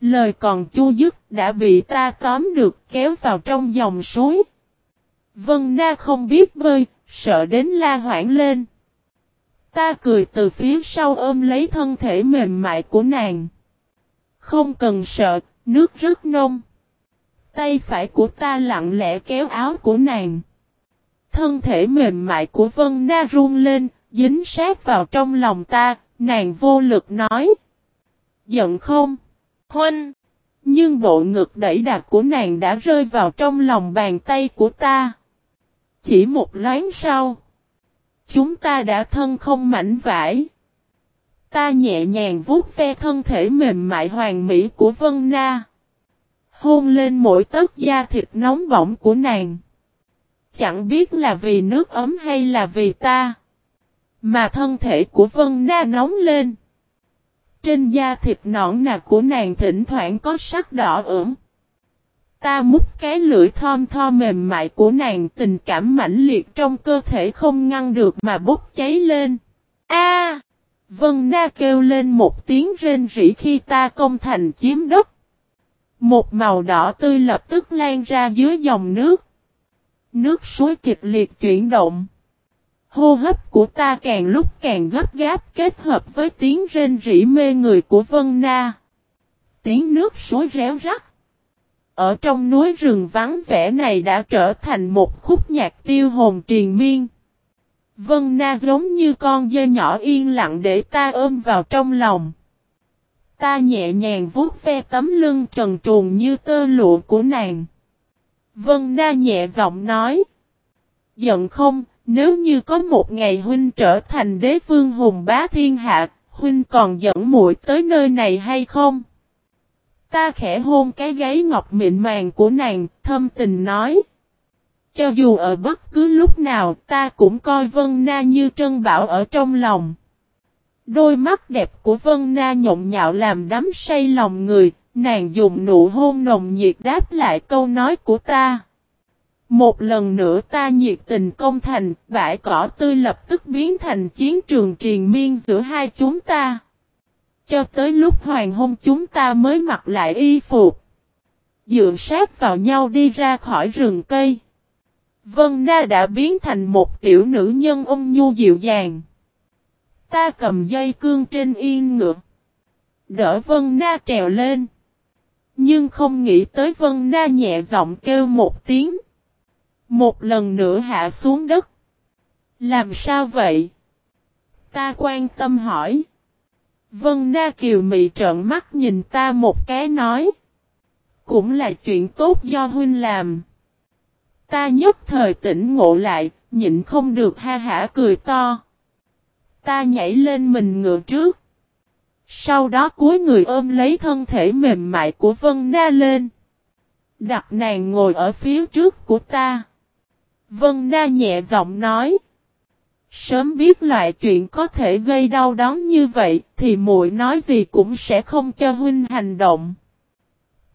Lời còn chu dứt đã bị ta tóm được kéo vào trong dòng suối. Vân Na không biết bơi, sợ đến la hoảng lên. Ta cười từ phía sau ôm lấy thân thể mềm mại của nàng. Không cần sợ, nước rất nông. Tay phải của ta lặng lẽ kéo áo của nàng. Thân thể mềm mại của Vân Na run lên, dính sát vào trong lòng ta, nàng vô lực nói. Giận không? Huynh! Nhưng bộ ngực đẩy đạc của nàng đã rơi vào trong lòng bàn tay của ta. Chỉ một loáng sau. Chúng ta đã thân không mảnh vải. Ta nhẹ nhàng vuốt ve thân thể mềm mại hoàng mỹ của Vân Na. Hôn lên mỗi tấc da thịt nóng bỏng của nàng. Chẳng biết là vì nước ấm hay là vì ta. Mà thân thể của Vân Na nóng lên. Trên da thịt nõn nà của nàng thỉnh thoảng có sắc đỏ ửng. Ta mút cái lưỡi thom tho mềm mại của nàng tình cảm mãnh liệt trong cơ thể không ngăn được mà bốc cháy lên. A! Vân Na kêu lên một tiếng rên rỉ khi ta công thành chiếm đất. Một màu đỏ tươi lập tức lan ra dưới dòng nước. Nước suối kịch liệt chuyển động. Hô hấp của ta càng lúc càng gấp gáp kết hợp với tiếng rên rỉ mê người của Vân Na. Tiếng nước suối réo rắt. Ở trong núi rừng vắng vẻ này đã trở thành một khúc nhạc tiêu hồn triền miên. Vân Na giống như con dê nhỏ yên lặng để ta ôm vào trong lòng. Ta nhẹ nhàng vuốt ve tấm lưng trần truồng như tơ lụa của nàng. Vân Na nhẹ giọng nói. Giận không, nếu như có một ngày huynh trở thành đế vương hùng bá thiên hạ, huynh còn dẫn muội tới nơi này hay không? Ta khẽ hôn cái gáy ngọc mịn màng của nàng, thâm tình nói. Cho dù ở bất cứ lúc nào ta cũng coi Vân Na như trân bảo ở trong lòng. Đôi mắt đẹp của Vân Na nhộn nhạo làm đắm say lòng người, nàng dùng nụ hôn nồng nhiệt đáp lại câu nói của ta. Một lần nữa ta nhiệt tình công thành, bãi cỏ tươi lập tức biến thành chiến trường triền miên giữa hai chúng ta. Cho tới lúc hoàng hôn chúng ta mới mặc lại y phục. Dựa sát vào nhau đi ra khỏi rừng cây. Vân Na đã biến thành một tiểu nữ nhân ôm nhu dịu dàng. Ta cầm dây cương trên yên ngựa. Đỡ Vân Na trèo lên. Nhưng không nghĩ tới Vân Na nhẹ giọng kêu một tiếng. Một lần nữa hạ xuống đất. Làm sao vậy? Ta quan tâm hỏi. Vân Na Kiều mị trợn mắt nhìn ta một cái nói. Cũng là chuyện tốt do huynh làm. Ta nhất thời tỉnh ngộ lại, nhịn không được ha hả cười to. Ta nhảy lên mình ngựa trước. Sau đó cúi người ôm lấy thân thể mềm mại của Vân Na lên. Đặt nàng ngồi ở phía trước của ta. Vân Na nhẹ giọng nói. Sớm biết loại chuyện có thể gây đau đớn như vậy thì muội nói gì cũng sẽ không cho huynh hành động.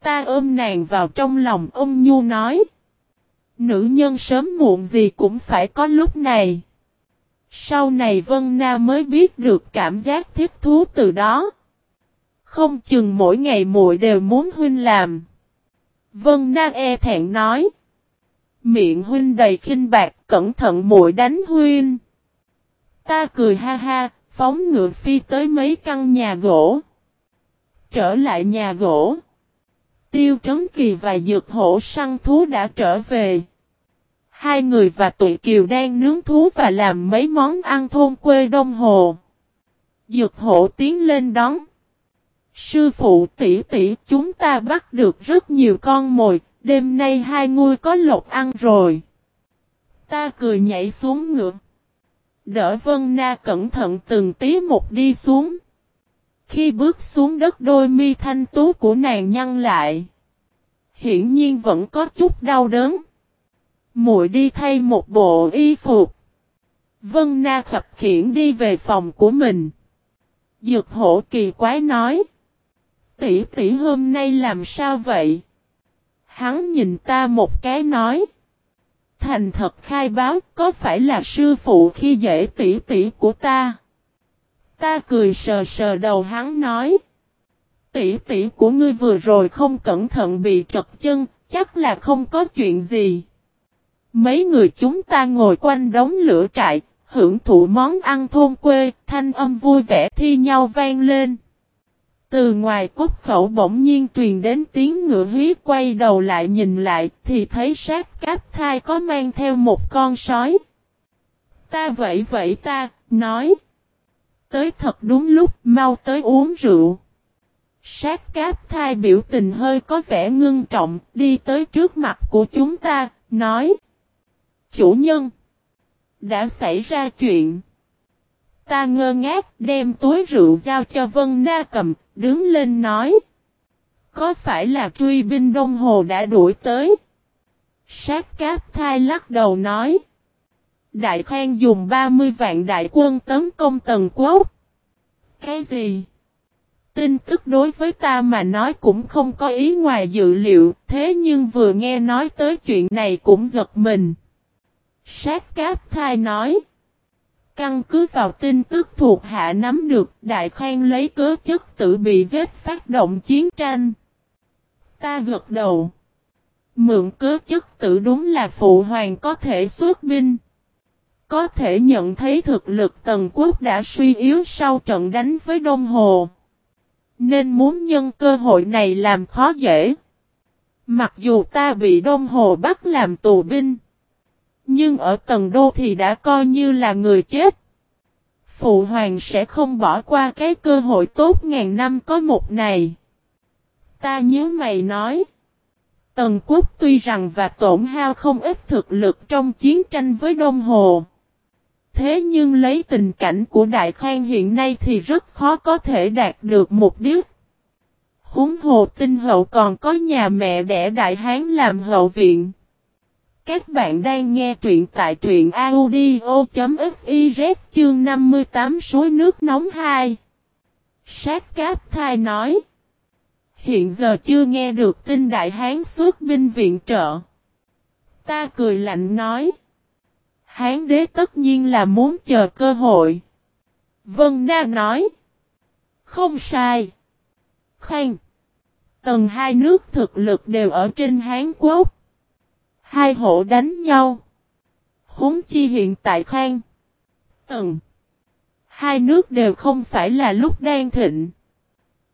Ta ôm nàng vào trong lòng ông Nhu nói. Nữ nhân sớm muộn gì cũng phải có lúc này. Sau này Vân Na mới biết được cảm giác thiết thú từ đó. Không chừng mỗi ngày muội đều muốn huynh làm. Vân Na e thẹn nói. Miệng huynh đầy khinh bạc, cẩn thận muội đánh huynh. Ta cười ha ha, phóng ngựa phi tới mấy căn nhà gỗ. Trở lại nhà gỗ. Tiêu Trấn Kỳ và Dược Hổ săn thú đã trở về. Hai người và tụi Kiều đang nướng thú và làm mấy món ăn thôn quê Đông Hồ. Dược Hổ tiến lên đón. Sư phụ tỷ tỷ chúng ta bắt được rất nhiều con mồi, đêm nay hai ngươi có lộc ăn rồi. Ta cười nhảy xuống ngựa. Đỡ Vân Na cẩn thận từng tí một đi xuống. Khi bước xuống đất đôi mi thanh tú của nàng nhăn lại. Hiển nhiên vẫn có chút đau đớn. Muội đi thay một bộ y phục. Vân Na khập khiển đi về phòng của mình. Dược hổ kỳ quái nói. Tỷ tỷ hôm nay làm sao vậy? Hắn nhìn ta một cái nói. Thành thật khai báo có phải là sư phụ khi dễ tỷ tỷ của ta? Ta cười sờ sờ đầu hắn nói. Tỷ tỷ của ngươi vừa rồi không cẩn thận bị trật chân, chắc là không có chuyện gì. Mấy người chúng ta ngồi quanh đống lửa trại, hưởng thụ món ăn thôn quê, thanh âm vui vẻ thi nhau vang lên. Từ ngoài cốt khẩu bỗng nhiên truyền đến tiếng ngựa hí quay đầu lại nhìn lại thì thấy sát cáp thai có mang theo một con sói. Ta vẫy vẫy ta, nói. Tới thật đúng lúc, mau tới uống rượu. Sát cáp thai biểu tình hơi có vẻ ngưng trọng, đi tới trước mặt của chúng ta, nói. Chủ nhân, đã xảy ra chuyện. Ta ngơ ngác đem túi rượu giao cho Vân Na cầm, đứng lên nói. Có phải là truy binh Đông Hồ đã đuổi tới? Sát cáp thai lắc đầu nói. Đại khoan dùng 30 vạn đại quân tấn công tần quốc. Cái gì? Tin tức đối với ta mà nói cũng không có ý ngoài dự liệu, thế nhưng vừa nghe nói tới chuyện này cũng giật mình. Sát cáp thai nói. Căn cứ vào tin tức thuộc hạ nắm được, đại khoan lấy cớ chất tự bị giết phát động chiến tranh. Ta gật đầu. Mượn cớ chất tự đúng là phụ hoàng có thể xuất binh. Có thể nhận thấy thực lực tần quốc đã suy yếu sau trận đánh với Đông Hồ. Nên muốn nhân cơ hội này làm khó dễ. Mặc dù ta bị Đông Hồ bắt làm tù binh. Nhưng ở tầng đô thì đã coi như là người chết. Phụ hoàng sẽ không bỏ qua cái cơ hội tốt ngàn năm có một này. Ta nhớ mày nói. Tần quốc tuy rằng và tổn hao không ít thực lực trong chiến tranh với Đông Hồ. Thế nhưng lấy tình cảnh của Đại Khang hiện nay thì rất khó có thể đạt được mục đích. Húng hồ tinh hậu còn có nhà mẹ đẻ Đại Hán làm hậu viện. Các bạn đang nghe truyện tại truyện audio.fiz chương 58 suối nước nóng 2. Sát cáp thai nói. Hiện giờ chưa nghe được tin Đại Hán xuất binh viện trợ. Ta cười lạnh nói. Hán đế tất nhiên là muốn chờ cơ hội. Vân Na nói. Không sai. Khanh. Tầng hai nước thực lực đều ở trên Hán Quốc. Hai hộ đánh nhau. huống chi hiện tại Khang. Tần. Hai nước đều không phải là lúc đang thịnh.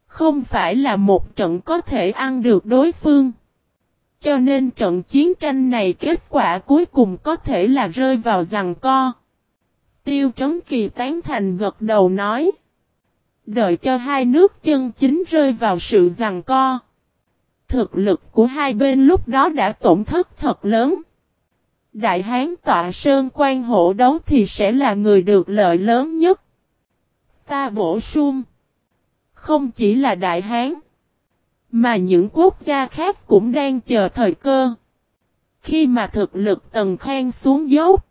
Không phải là một trận có thể ăn được đối phương. Cho nên trận chiến tranh này kết quả cuối cùng có thể là rơi vào rằng co. Tiêu Trấn Kỳ tán thành gật đầu nói. Đợi cho hai nước chân chính rơi vào sự rằng co. Thực lực của hai bên lúc đó đã tổn thất thật lớn. Đại Hán tọa sơn quan hộ đấu thì sẽ là người được lợi lớn nhất. Ta bổ sung. Không chỉ là Đại Hán. Mà những quốc gia khác cũng đang chờ thời cơ. Khi mà thực lực tầng khen xuống dốc.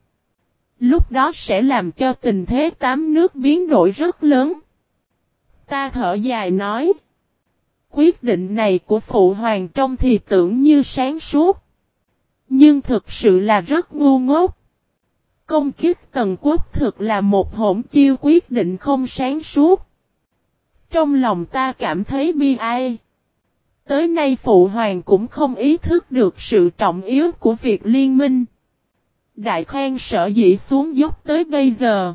Lúc đó sẽ làm cho tình thế tám nước biến đổi rất lớn. Ta thở dài nói. Quyết định này của Phụ Hoàng trong thì tưởng như sáng suốt. Nhưng thực sự là rất ngu ngốc. Công kiếp tần quốc thực là một hỗn chiêu quyết định không sáng suốt. Trong lòng ta cảm thấy bi ai. Tới nay Phụ Hoàng cũng không ý thức được sự trọng yếu của việc liên minh. Đại khoan sở dĩ xuống dốc tới bây giờ.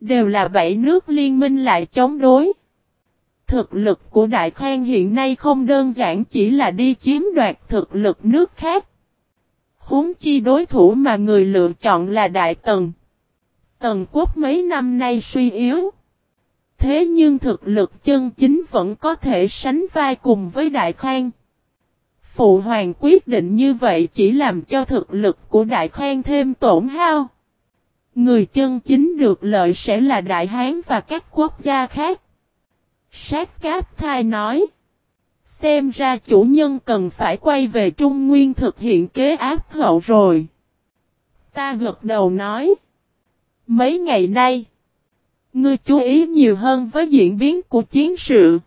Đều là bảy nước liên minh lại chống đối. Thực lực của Đại khoan hiện nay không đơn giản chỉ là đi chiếm đoạt thực lực nước khác. Huống chi đối thủ mà người lựa chọn là Đại Tần. Tần quốc mấy năm nay suy yếu. Thế nhưng thực lực chân chính vẫn có thể sánh vai cùng với Đại Khang. Phụ hoàng quyết định như vậy chỉ làm cho thực lực của Đại Khang thêm tổn hao. Người chân chính được lợi sẽ là Đại Hán và các quốc gia khác. Sát Cáp Thai nói. Xem ra chủ nhân cần phải quay về Trung Nguyên thực hiện kế áp hậu rồi. Ta gật đầu nói. Mấy ngày nay. Ngươi chú ý nhiều hơn với diễn biến của chiến sự.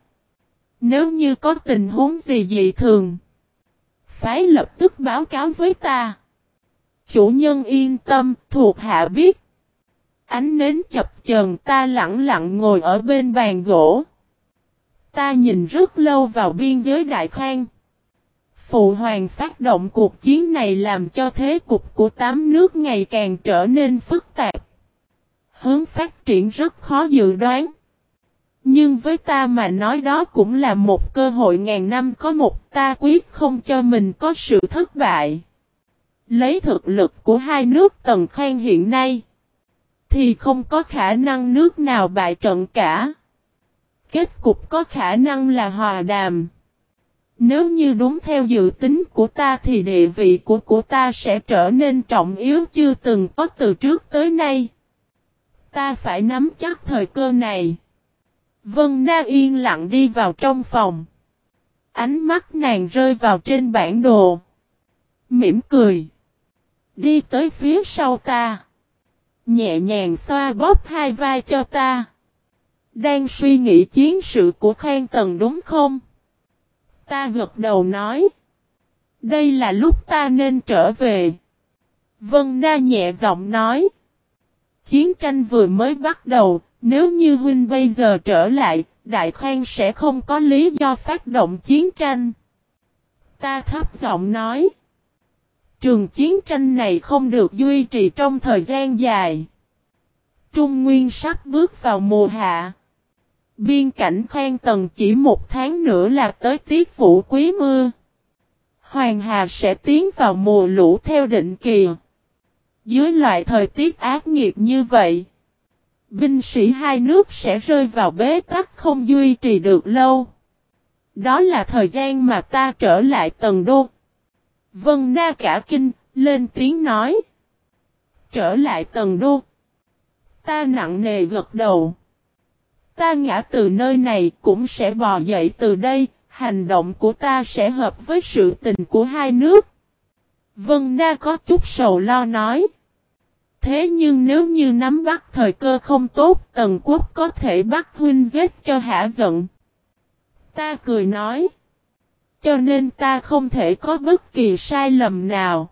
Nếu như có tình huống gì dị thường. Phái lập tức báo cáo với ta. Chủ nhân yên tâm, thuộc hạ biết. Ánh nến chập chờn ta lặng lặng ngồi ở bên bàn gỗ. Ta nhìn rất lâu vào biên giới Đại Khang. Phụ hoàng phát động cuộc chiến này làm cho thế cục của tám nước ngày càng trở nên phức tạp. Hướng phát triển rất khó dự đoán. Nhưng với ta mà nói đó cũng là một cơ hội ngàn năm có một, ta quyết không cho mình có sự thất bại. Lấy thực lực của hai nước tầng khoan hiện nay. Thì không có khả năng nước nào bại trận cả. Kết cục có khả năng là hòa đàm. Nếu như đúng theo dự tính của ta thì địa vị của của ta sẽ trở nên trọng yếu chưa từng có từ trước tới nay. Ta phải nắm chắc thời cơ này. Vân Na yên lặng đi vào trong phòng. Ánh mắt nàng rơi vào trên bản đồ. Mỉm cười. Đi tới phía sau ta. Nhẹ nhàng xoa bóp hai vai cho ta. Đang suy nghĩ chiến sự của Khang Tần đúng không? Ta gật đầu nói. Đây là lúc ta nên trở về. Vân Na nhẹ giọng nói. Chiến tranh vừa mới bắt đầu, nếu như huynh bây giờ trở lại, Đại Khang sẽ không có lý do phát động chiến tranh. Ta thấp giọng nói. Trường chiến tranh này không được duy trì trong thời gian dài. Trung Nguyên sắp bước vào mùa hạ. Biên cảnh khoan tầng chỉ một tháng nữa là tới tiết vũ quý mưa. Hoàng Hà sẽ tiến vào mùa lũ theo định kỳ. Dưới loại thời tiết ác nghiệt như vậy, binh sĩ hai nước sẽ rơi vào bế tắc không duy trì được lâu. Đó là thời gian mà ta trở lại tầng đô. Vân Na cả kinh, lên tiếng nói. Trở lại tầng đô. Ta nặng nề gật đầu. Ta ngã từ nơi này cũng sẽ bò dậy từ đây, hành động của ta sẽ hợp với sự tình của hai nước. Vân Na có chút sầu lo nói. Thế nhưng nếu như nắm bắt thời cơ không tốt, Tần Quốc có thể bắt huynh giết cho hả giận. Ta cười nói. Cho nên ta không thể có bất kỳ sai lầm nào.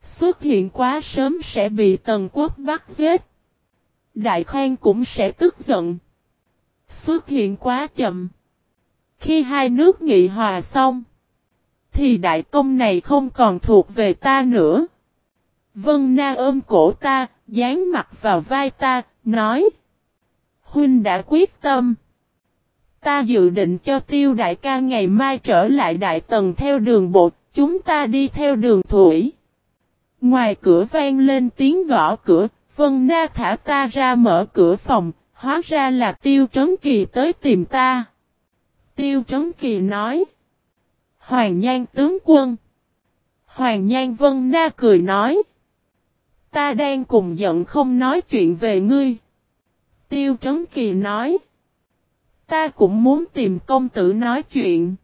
Xuất hiện quá sớm sẽ bị Tần Quốc bắt giết. Đại Khoan cũng sẽ tức giận. Xuất hiện quá chậm. Khi hai nước nghị hòa xong, thì đại công này không còn thuộc về ta nữa. Vân Na ôm cổ ta, dán mặt vào vai ta, nói. Huynh đã quyết tâm. Ta dự định cho tiêu đại ca ngày mai trở lại đại Tần theo đường bộ, chúng ta đi theo đường thủy. Ngoài cửa vang lên tiếng gõ cửa, Vân Na thả ta ra mở cửa phòng, hóa ra là Tiêu Trấn Kỳ tới tìm ta. Tiêu Trấn Kỳ nói. Hoàng Nhan tướng quân. Hoàng Nhan Vân Na cười nói. Ta đang cùng giận không nói chuyện về ngươi. Tiêu Trấn Kỳ nói. Ta cũng muốn tìm công tử nói chuyện.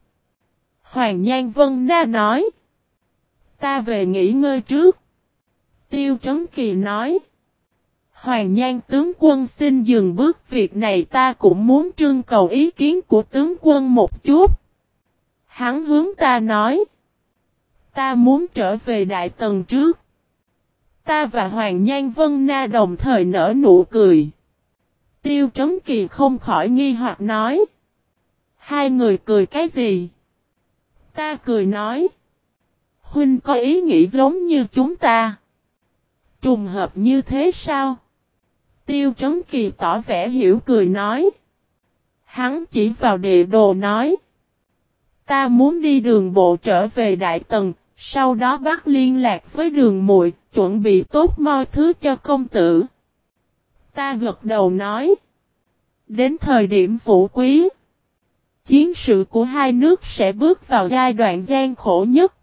Hoàng Nhan Vân Na nói. Ta về nghỉ ngơi trước. Tiêu Trấn Kỳ nói. Hoàng Nhan tướng quân xin dừng bước, việc này ta cũng muốn trưng cầu ý kiến của tướng quân một chút. Hắn hướng ta nói. Ta muốn trở về đại tần trước. Ta và Hoàng Nhan Vân Na đồng thời nở nụ cười. Tiêu Trấn Kỳ không khỏi nghi hoặc nói. Hai người cười cái gì? Ta cười nói. Huynh có ý nghĩ giống như chúng ta. Trùng hợp như thế sao? Tiêu Trấn Kỳ tỏ vẻ hiểu cười nói. Hắn chỉ vào địa đồ nói. Ta muốn đi đường bộ trở về Đại Tần, sau đó bắt liên lạc với đường muội chuẩn bị tốt mọi thứ cho công tử. Ta gật đầu nói. Đến thời điểm vũ quý, chiến sự của hai nước sẽ bước vào giai đoạn gian khổ nhất.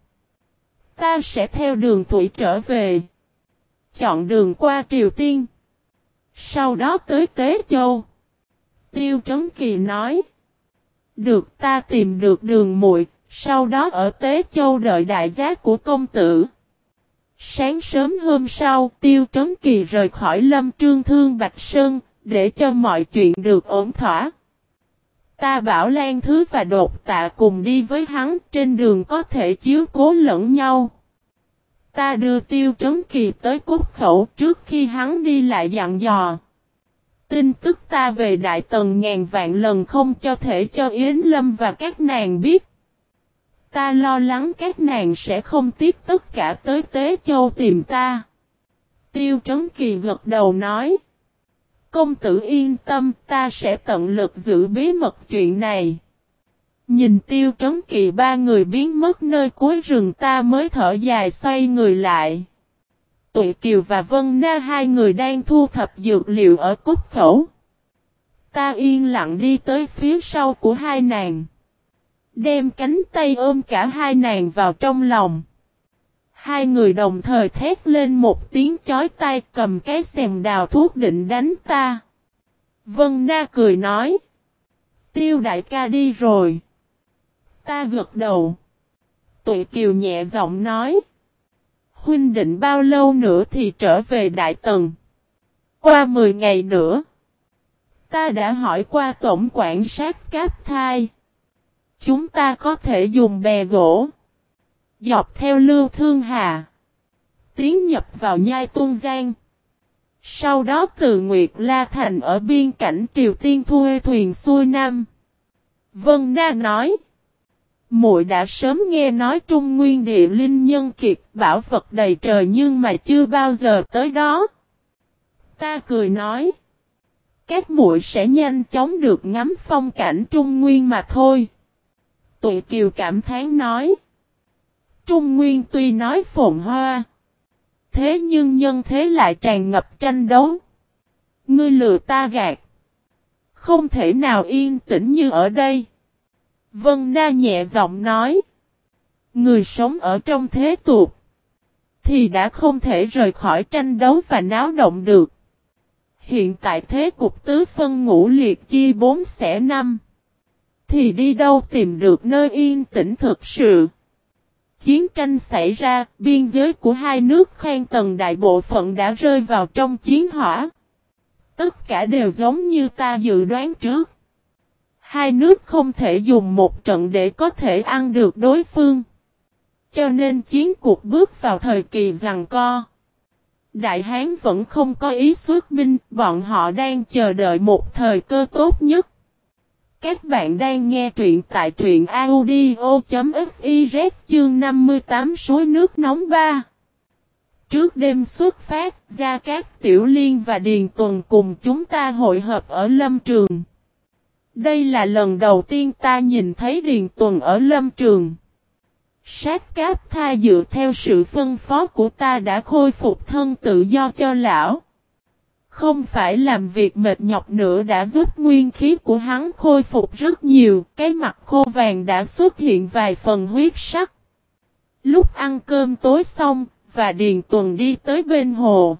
Ta sẽ theo đường thủy trở về. Chọn đường qua Triều Tiên. Sau đó tới Tế Châu. Tiêu Trấn Kỳ nói. Được ta tìm được đường muội sau đó ở Tế Châu đợi đại giá của công tử. Sáng sớm hôm sau, Tiêu Trấn Kỳ rời khỏi Lâm Trương Thương Bạch Sơn, để cho mọi chuyện được ổn thỏa. Ta bảo Lan Thứ và Đột Tạ cùng đi với hắn, trên đường có thể chiếu cố lẫn nhau. Ta đưa Tiêu Trấn Kỳ tới cốt khẩu trước khi hắn đi lại dặn dò. Tin tức ta về Đại Tần ngàn vạn lần không cho thể cho Yến Lâm và các nàng biết. Ta lo lắng các nàng sẽ không tiếc tất cả tới Tế Châu tìm ta. Tiêu Trấn Kỳ gật đầu nói. Công tử yên tâm, ta sẽ tận lực giữ bí mật chuyện này. Nhìn tiêu trấn kỳ ba người biến mất nơi cuối rừng ta mới thở dài xoay người lại. Tụi Kiều và Vân Na hai người đang thu thập dược liệu ở cốt khẩu. Ta yên lặng đi tới phía sau của hai nàng. Đem cánh tay ôm cả hai nàng vào trong lòng. Hai người đồng thời thét lên một tiếng chói tai cầm cái xèm đào thuốc định đánh ta. Vân Na cười nói. Tiêu đại ca đi rồi. Ta gật đầu. Tụi kiều nhẹ giọng nói. Huynh định bao lâu nữa thì trở về Đại Tần. Qua 10 ngày nữa. Ta đã hỏi qua tổng quản sát cáp thai. Chúng ta có thể dùng bè gỗ. Dọc theo lưu thương hà. Tiến nhập vào nhai tuôn giang. Sau đó từ Nguyệt La Thành ở biên cảnh Triều Tiên thuê thuyền xuôi Nam. Vân Na nói. Muội đã sớm nghe nói Trung Nguyên địa linh nhân kiệt, bảo vật đầy trời nhưng mà chưa bao giờ tới đó. Ta cười nói. Các muội sẽ nhanh chóng được ngắm phong cảnh Trung Nguyên mà thôi. Tụi Kiều cảm thán nói. Trung Nguyên tuy nói phồn hoa. Thế nhưng nhân thế lại tràn ngập tranh đấu. Ngươi lừa ta gạt. Không thể nào yên tĩnh như ở đây. Vân Na nhẹ giọng nói. Người sống ở trong thế tục. Thì đã không thể rời khỏi tranh đấu và náo động được. Hiện tại thế cục tứ phân ngũ liệt chia bốn xẻ năm. Thì đi đâu tìm được nơi yên tĩnh thực sự. Chiến tranh xảy ra, biên giới của hai nước khen tầng đại bộ phận đã rơi vào trong chiến hỏa. Tất cả đều giống như ta dự đoán trước. Hai nước không thể dùng một trận để có thể ăn được đối phương. Cho nên chiến cuộc bước vào thời kỳ rằng co. Đại Hán vẫn không có ý xuất binh, bọn họ đang chờ đợi một thời cơ tốt nhất. Các bạn đang nghe truyện tại truyện audio.fiz chương 58 suối nước nóng 3. trước đêm xuất phát, Gia Cát Tiểu Liên và Điền Tuần cùng chúng ta hội hợp ở lâm trường. Đây là lần đầu tiên ta nhìn thấy Điền Tuần ở lâm trường. Sát cáp tha dựa theo sự phân phó của ta đã khôi phục thân tự do cho lão. Không phải làm việc mệt nhọc nữa đã giúp nguyên khí của hắn khôi phục rất nhiều, cái mặt khô vàng đã xuất hiện vài phần huyết sắc. Lúc ăn cơm tối xong, và Điền Tuần đi tới bên hồ.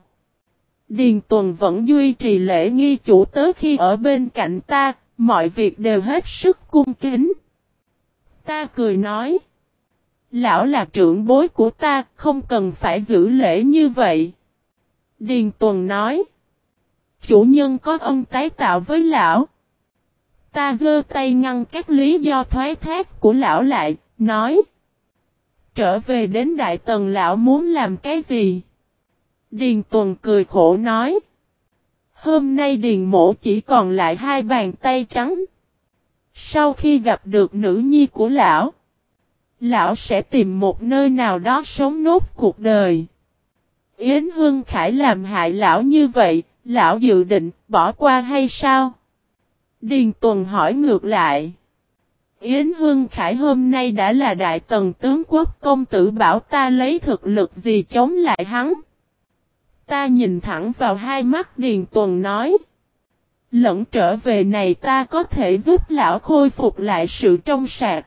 Điền Tuần vẫn duy trì lễ nghi chủ tớ khi ở bên cạnh ta, mọi việc đều hết sức cung kính. Ta cười nói. Lão là trưởng bối của ta, không cần phải giữ lễ như vậy. Điền Tuần nói. Chủ nhân có ân tái tạo với lão. Ta giơ tay ngăn các lý do thoái thác của lão lại, nói. Trở về đến Đại Tần lão muốn làm cái gì? Điền Tuần cười khổ nói. Hôm nay Điền mổ chỉ còn lại hai bàn tay trắng. Sau khi gặp được nữ nhi của lão, lão sẽ tìm một nơi nào đó sống nốt cuộc đời. Yến Hương Khải làm hại lão như vậy, lão dự định bỏ qua hay sao? Điền Tuần hỏi ngược lại. Yến Hương Khải hôm nay đã là đại tần tướng quốc công tử bảo ta lấy thực lực gì chống lại hắn. Ta nhìn thẳng vào hai mắt Điền Tuần nói. Lẫn trở về này ta có thể giúp lão khôi phục lại sự trong sạch.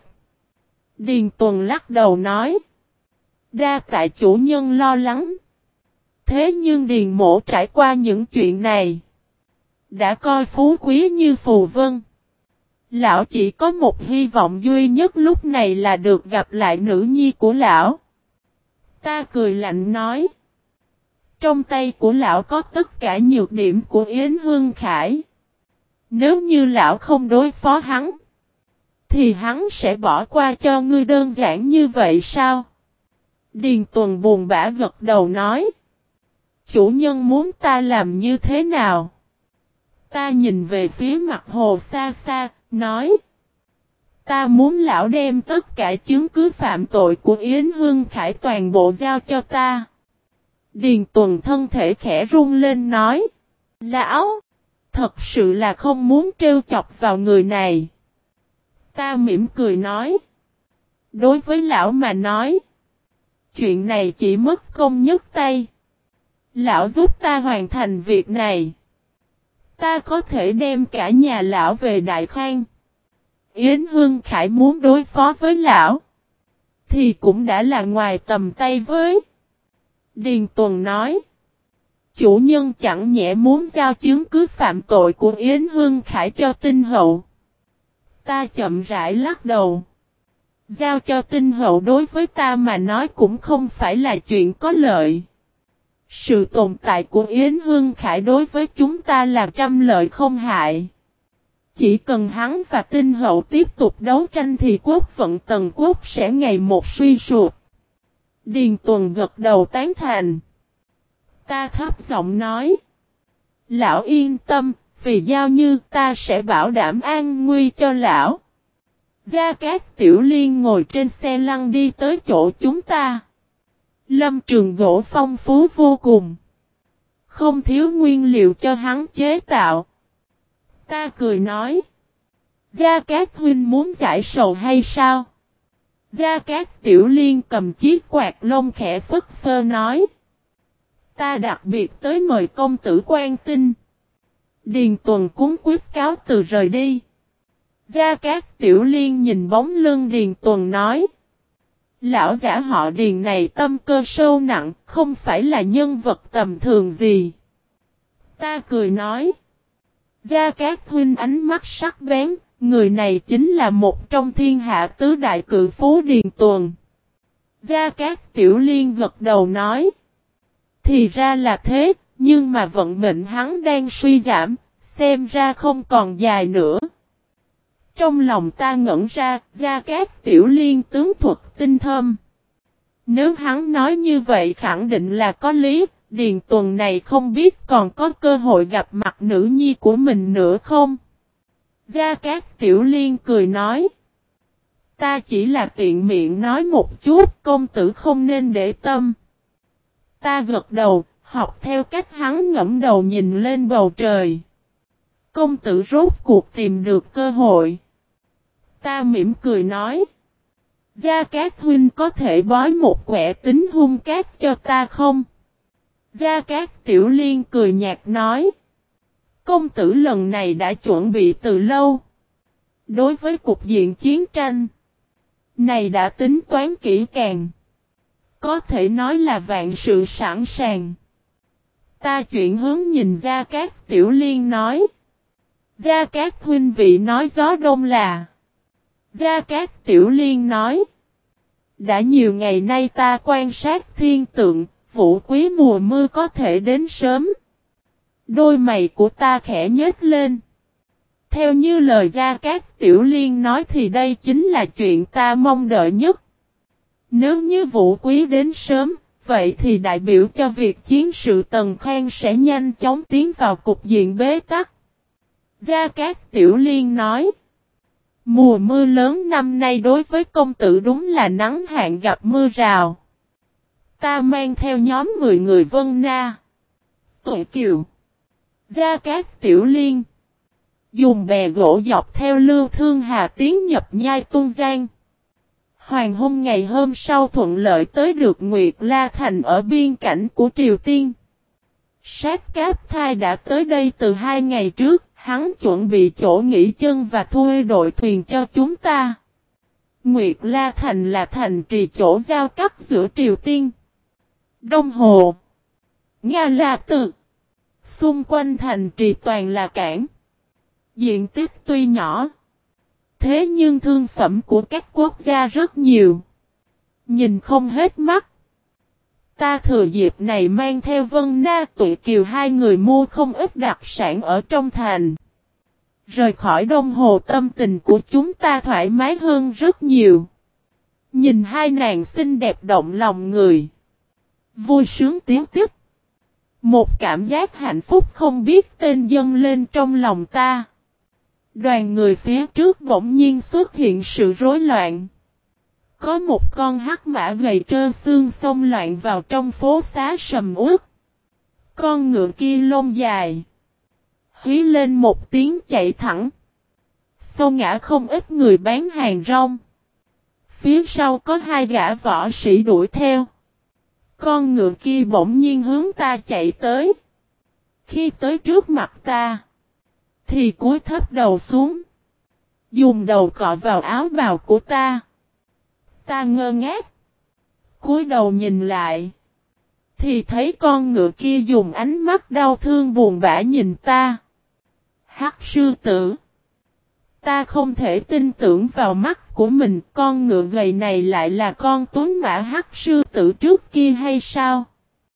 Điền Tuần lắc đầu nói. Đa tại chủ nhân lo lắng. Thế nhưng Điền mổ trải qua những chuyện này. Đã coi phú quý như phù vân. Lão chỉ có một hy vọng duy nhất lúc này là được gặp lại nữ nhi của lão. Ta cười lạnh nói. Trong tay của lão có tất cả nhược điểm của Yến Hương Khải. Nếu như lão không đối phó hắn, thì hắn sẽ bỏ qua cho ngươi đơn giản như vậy sao? Điền Tuần buồn bã gật đầu nói. Chủ nhân muốn ta làm như thế nào? Ta nhìn về phía mặt hồ xa xa, nói. Ta muốn lão đem tất cả chứng cứ phạm tội của Yến Hương Khải toàn bộ giao cho ta. Điền tuần thân thể khẽ run lên nói. Lão! Thật sự là không muốn trêu chọc vào người này. Ta mỉm cười nói. Đối với lão mà nói. Chuyện này chỉ mất công nhất tay. Lão giúp ta hoàn thành việc này. Ta có thể đem cả nhà lão về Đại Khang. Yến Hương Khải muốn đối phó với lão. Thì cũng đã là ngoài tầm tay với. Điền Tuần nói. Chủ nhân chẳng nhẹ muốn giao chứng cứ phạm tội của Yến Hương Khải cho tinh hậu. Ta chậm rãi lắc đầu. Giao cho tinh hậu đối với ta mà nói cũng không phải là chuyện có lợi. Sự tồn tại của Yến Hương Khải đối với chúng ta là trăm lợi không hại. Chỉ cần hắn và tinh hậu tiếp tục đấu tranh thì quốc vận tần quốc sẽ ngày một suy sụp. Điền Tuần gật đầu tán thành. Ta thấp giọng nói. Lão yên tâm, vì giao như ta sẽ bảo đảm an nguy cho lão. Gia Cát Tiểu Liên ngồi trên xe lăn đi tới chỗ chúng ta. Lâm trường gỗ phong phú vô cùng. Không thiếu nguyên liệu cho hắn chế tạo. Ta cười nói. Gia Cát Huynh muốn giải sầu hay sao? Gia Cát Tiểu Liên cầm chiếc quạt lông khẽ phất phơ nói. Ta đặc biệt tới mời công tử quan tinh. Điền Tuần cúng quyết cáo từ rời đi. Gia Cát Tiểu Liên nhìn bóng lưng Điền Tuần nói. Lão giả họ Điền này tâm cơ sâu nặng, không phải là nhân vật tầm thường gì. Ta cười nói. Gia Cát Huynh ánh mắt sắc bén, người này chính là một trong thiên hạ tứ đại cự phú Điền Tuần. Gia Cát Tiểu Liên gật đầu nói. Thì ra là thế, nhưng mà vận mệnh hắn đang suy giảm, xem ra không còn dài nữa. Trong lòng ta ngẩn ra, Gia Cát Tiểu Liên tướng thuật tinh thâm. Nếu hắn nói như vậy khẳng định là có lý, Điền Tuần này không biết còn có cơ hội gặp mặt nữ nhi của mình nữa không? Gia Cát Tiểu Liên cười nói. Ta chỉ là tiện miệng nói một chút, công tử không nên để tâm. Ta gật đầu, học theo cách hắn ngẫm đầu nhìn lên bầu trời. Công tử rốt cuộc tìm được cơ hội. Ta mỉm cười nói. Gia Cát Huynh có thể bói một quẻ tính hung cát cho ta không? Gia Cát Tiểu Liên cười nhạt nói. Công tử lần này đã chuẩn bị từ lâu. Đối với cục diện chiến tranh, này đã tính toán kỹ càng. Có thể nói là vạn sự sẵn sàng. Ta chuyển hướng nhìn ra các Tiểu Liên nói. Gia Cát huynh vị nói gió đông là. Gia Cát Tiểu Liên nói. Đã nhiều ngày nay ta quan sát thiên tượng, vũ quý mùa mưa có thể đến sớm. Đôi mày của ta khẽ nhếch lên. Theo như lời Gia Cát Tiểu Liên nói thì đây chính là chuyện ta mong đợi nhất. Nếu như vũ quý đến sớm, vậy thì đại biểu cho việc chiến sự Tần Khang sẽ nhanh chóng tiến vào cục diện bế tắc. Gia Cát Tiểu Liên nói. Mùa mưa lớn năm nay đối với công tử đúng là nắng hạn gặp mưa rào. Ta mang theo nhóm 10 người Vân Na. Tội Kiều. Gia Cát Tiểu Liên. Dùng bè gỗ dọc theo lưu thương hà tiến nhập nhai tung giang. Hoàng hôn ngày hôm sau thuận lợi tới được Nguyệt La Thành ở biên cảnh của Triều Tiên. Sát Cáp Thai đã tới đây từ hai ngày trước, hắn chuẩn bị chỗ nghỉ chân và thuê đội thuyền cho chúng ta. Nguyệt La Thành là thành trì chỗ giao cắt giữa Triều Tiên, Đông Hồ, Nga La Tự. Xung quanh thành trì toàn là cảng. Diện tích tuy nhỏ, thế nhưng thương phẩm của các quốc gia rất nhiều. Nhìn không hết mắt. Ta thừa dịp này mang theo Vân Na tụi kiều hai người mua không ít đặc sản ở trong thành. Rời khỏi đông hồ tâm tình của chúng ta thoải mái hơn rất nhiều. Nhìn hai nàng xinh đẹp động lòng người. Vui sướng tiếng tiếp. Một cảm giác hạnh phúc không biết tên dâng lên trong lòng ta. Đoàn người phía trước bỗng nhiên xuất hiện sự rối loạn. Có một con hắc mã gầy trơ xương xông loạn vào trong phố xá sầm uất. Con ngựa kia lông dài. Hí lên một tiếng chạy thẳng. Xô ngã không ít người bán hàng rong. Phía sau có hai gã võ sĩ đuổi theo. Con ngựa kia bỗng nhiên hướng ta chạy tới. Khi tới trước mặt ta. Thì cúi thấp đầu xuống. Dùng đầu cọ vào áo bào của ta. Ta ngơ ngác. cúi đầu nhìn lại. Thì thấy con ngựa kia dùng ánh mắt đau thương buồn bã nhìn ta. Hắc sư tử. Ta không thể tin tưởng vào mắt của mình, con ngựa gầy này lại là con tuấn mã hắc sư tử trước kia hay sao?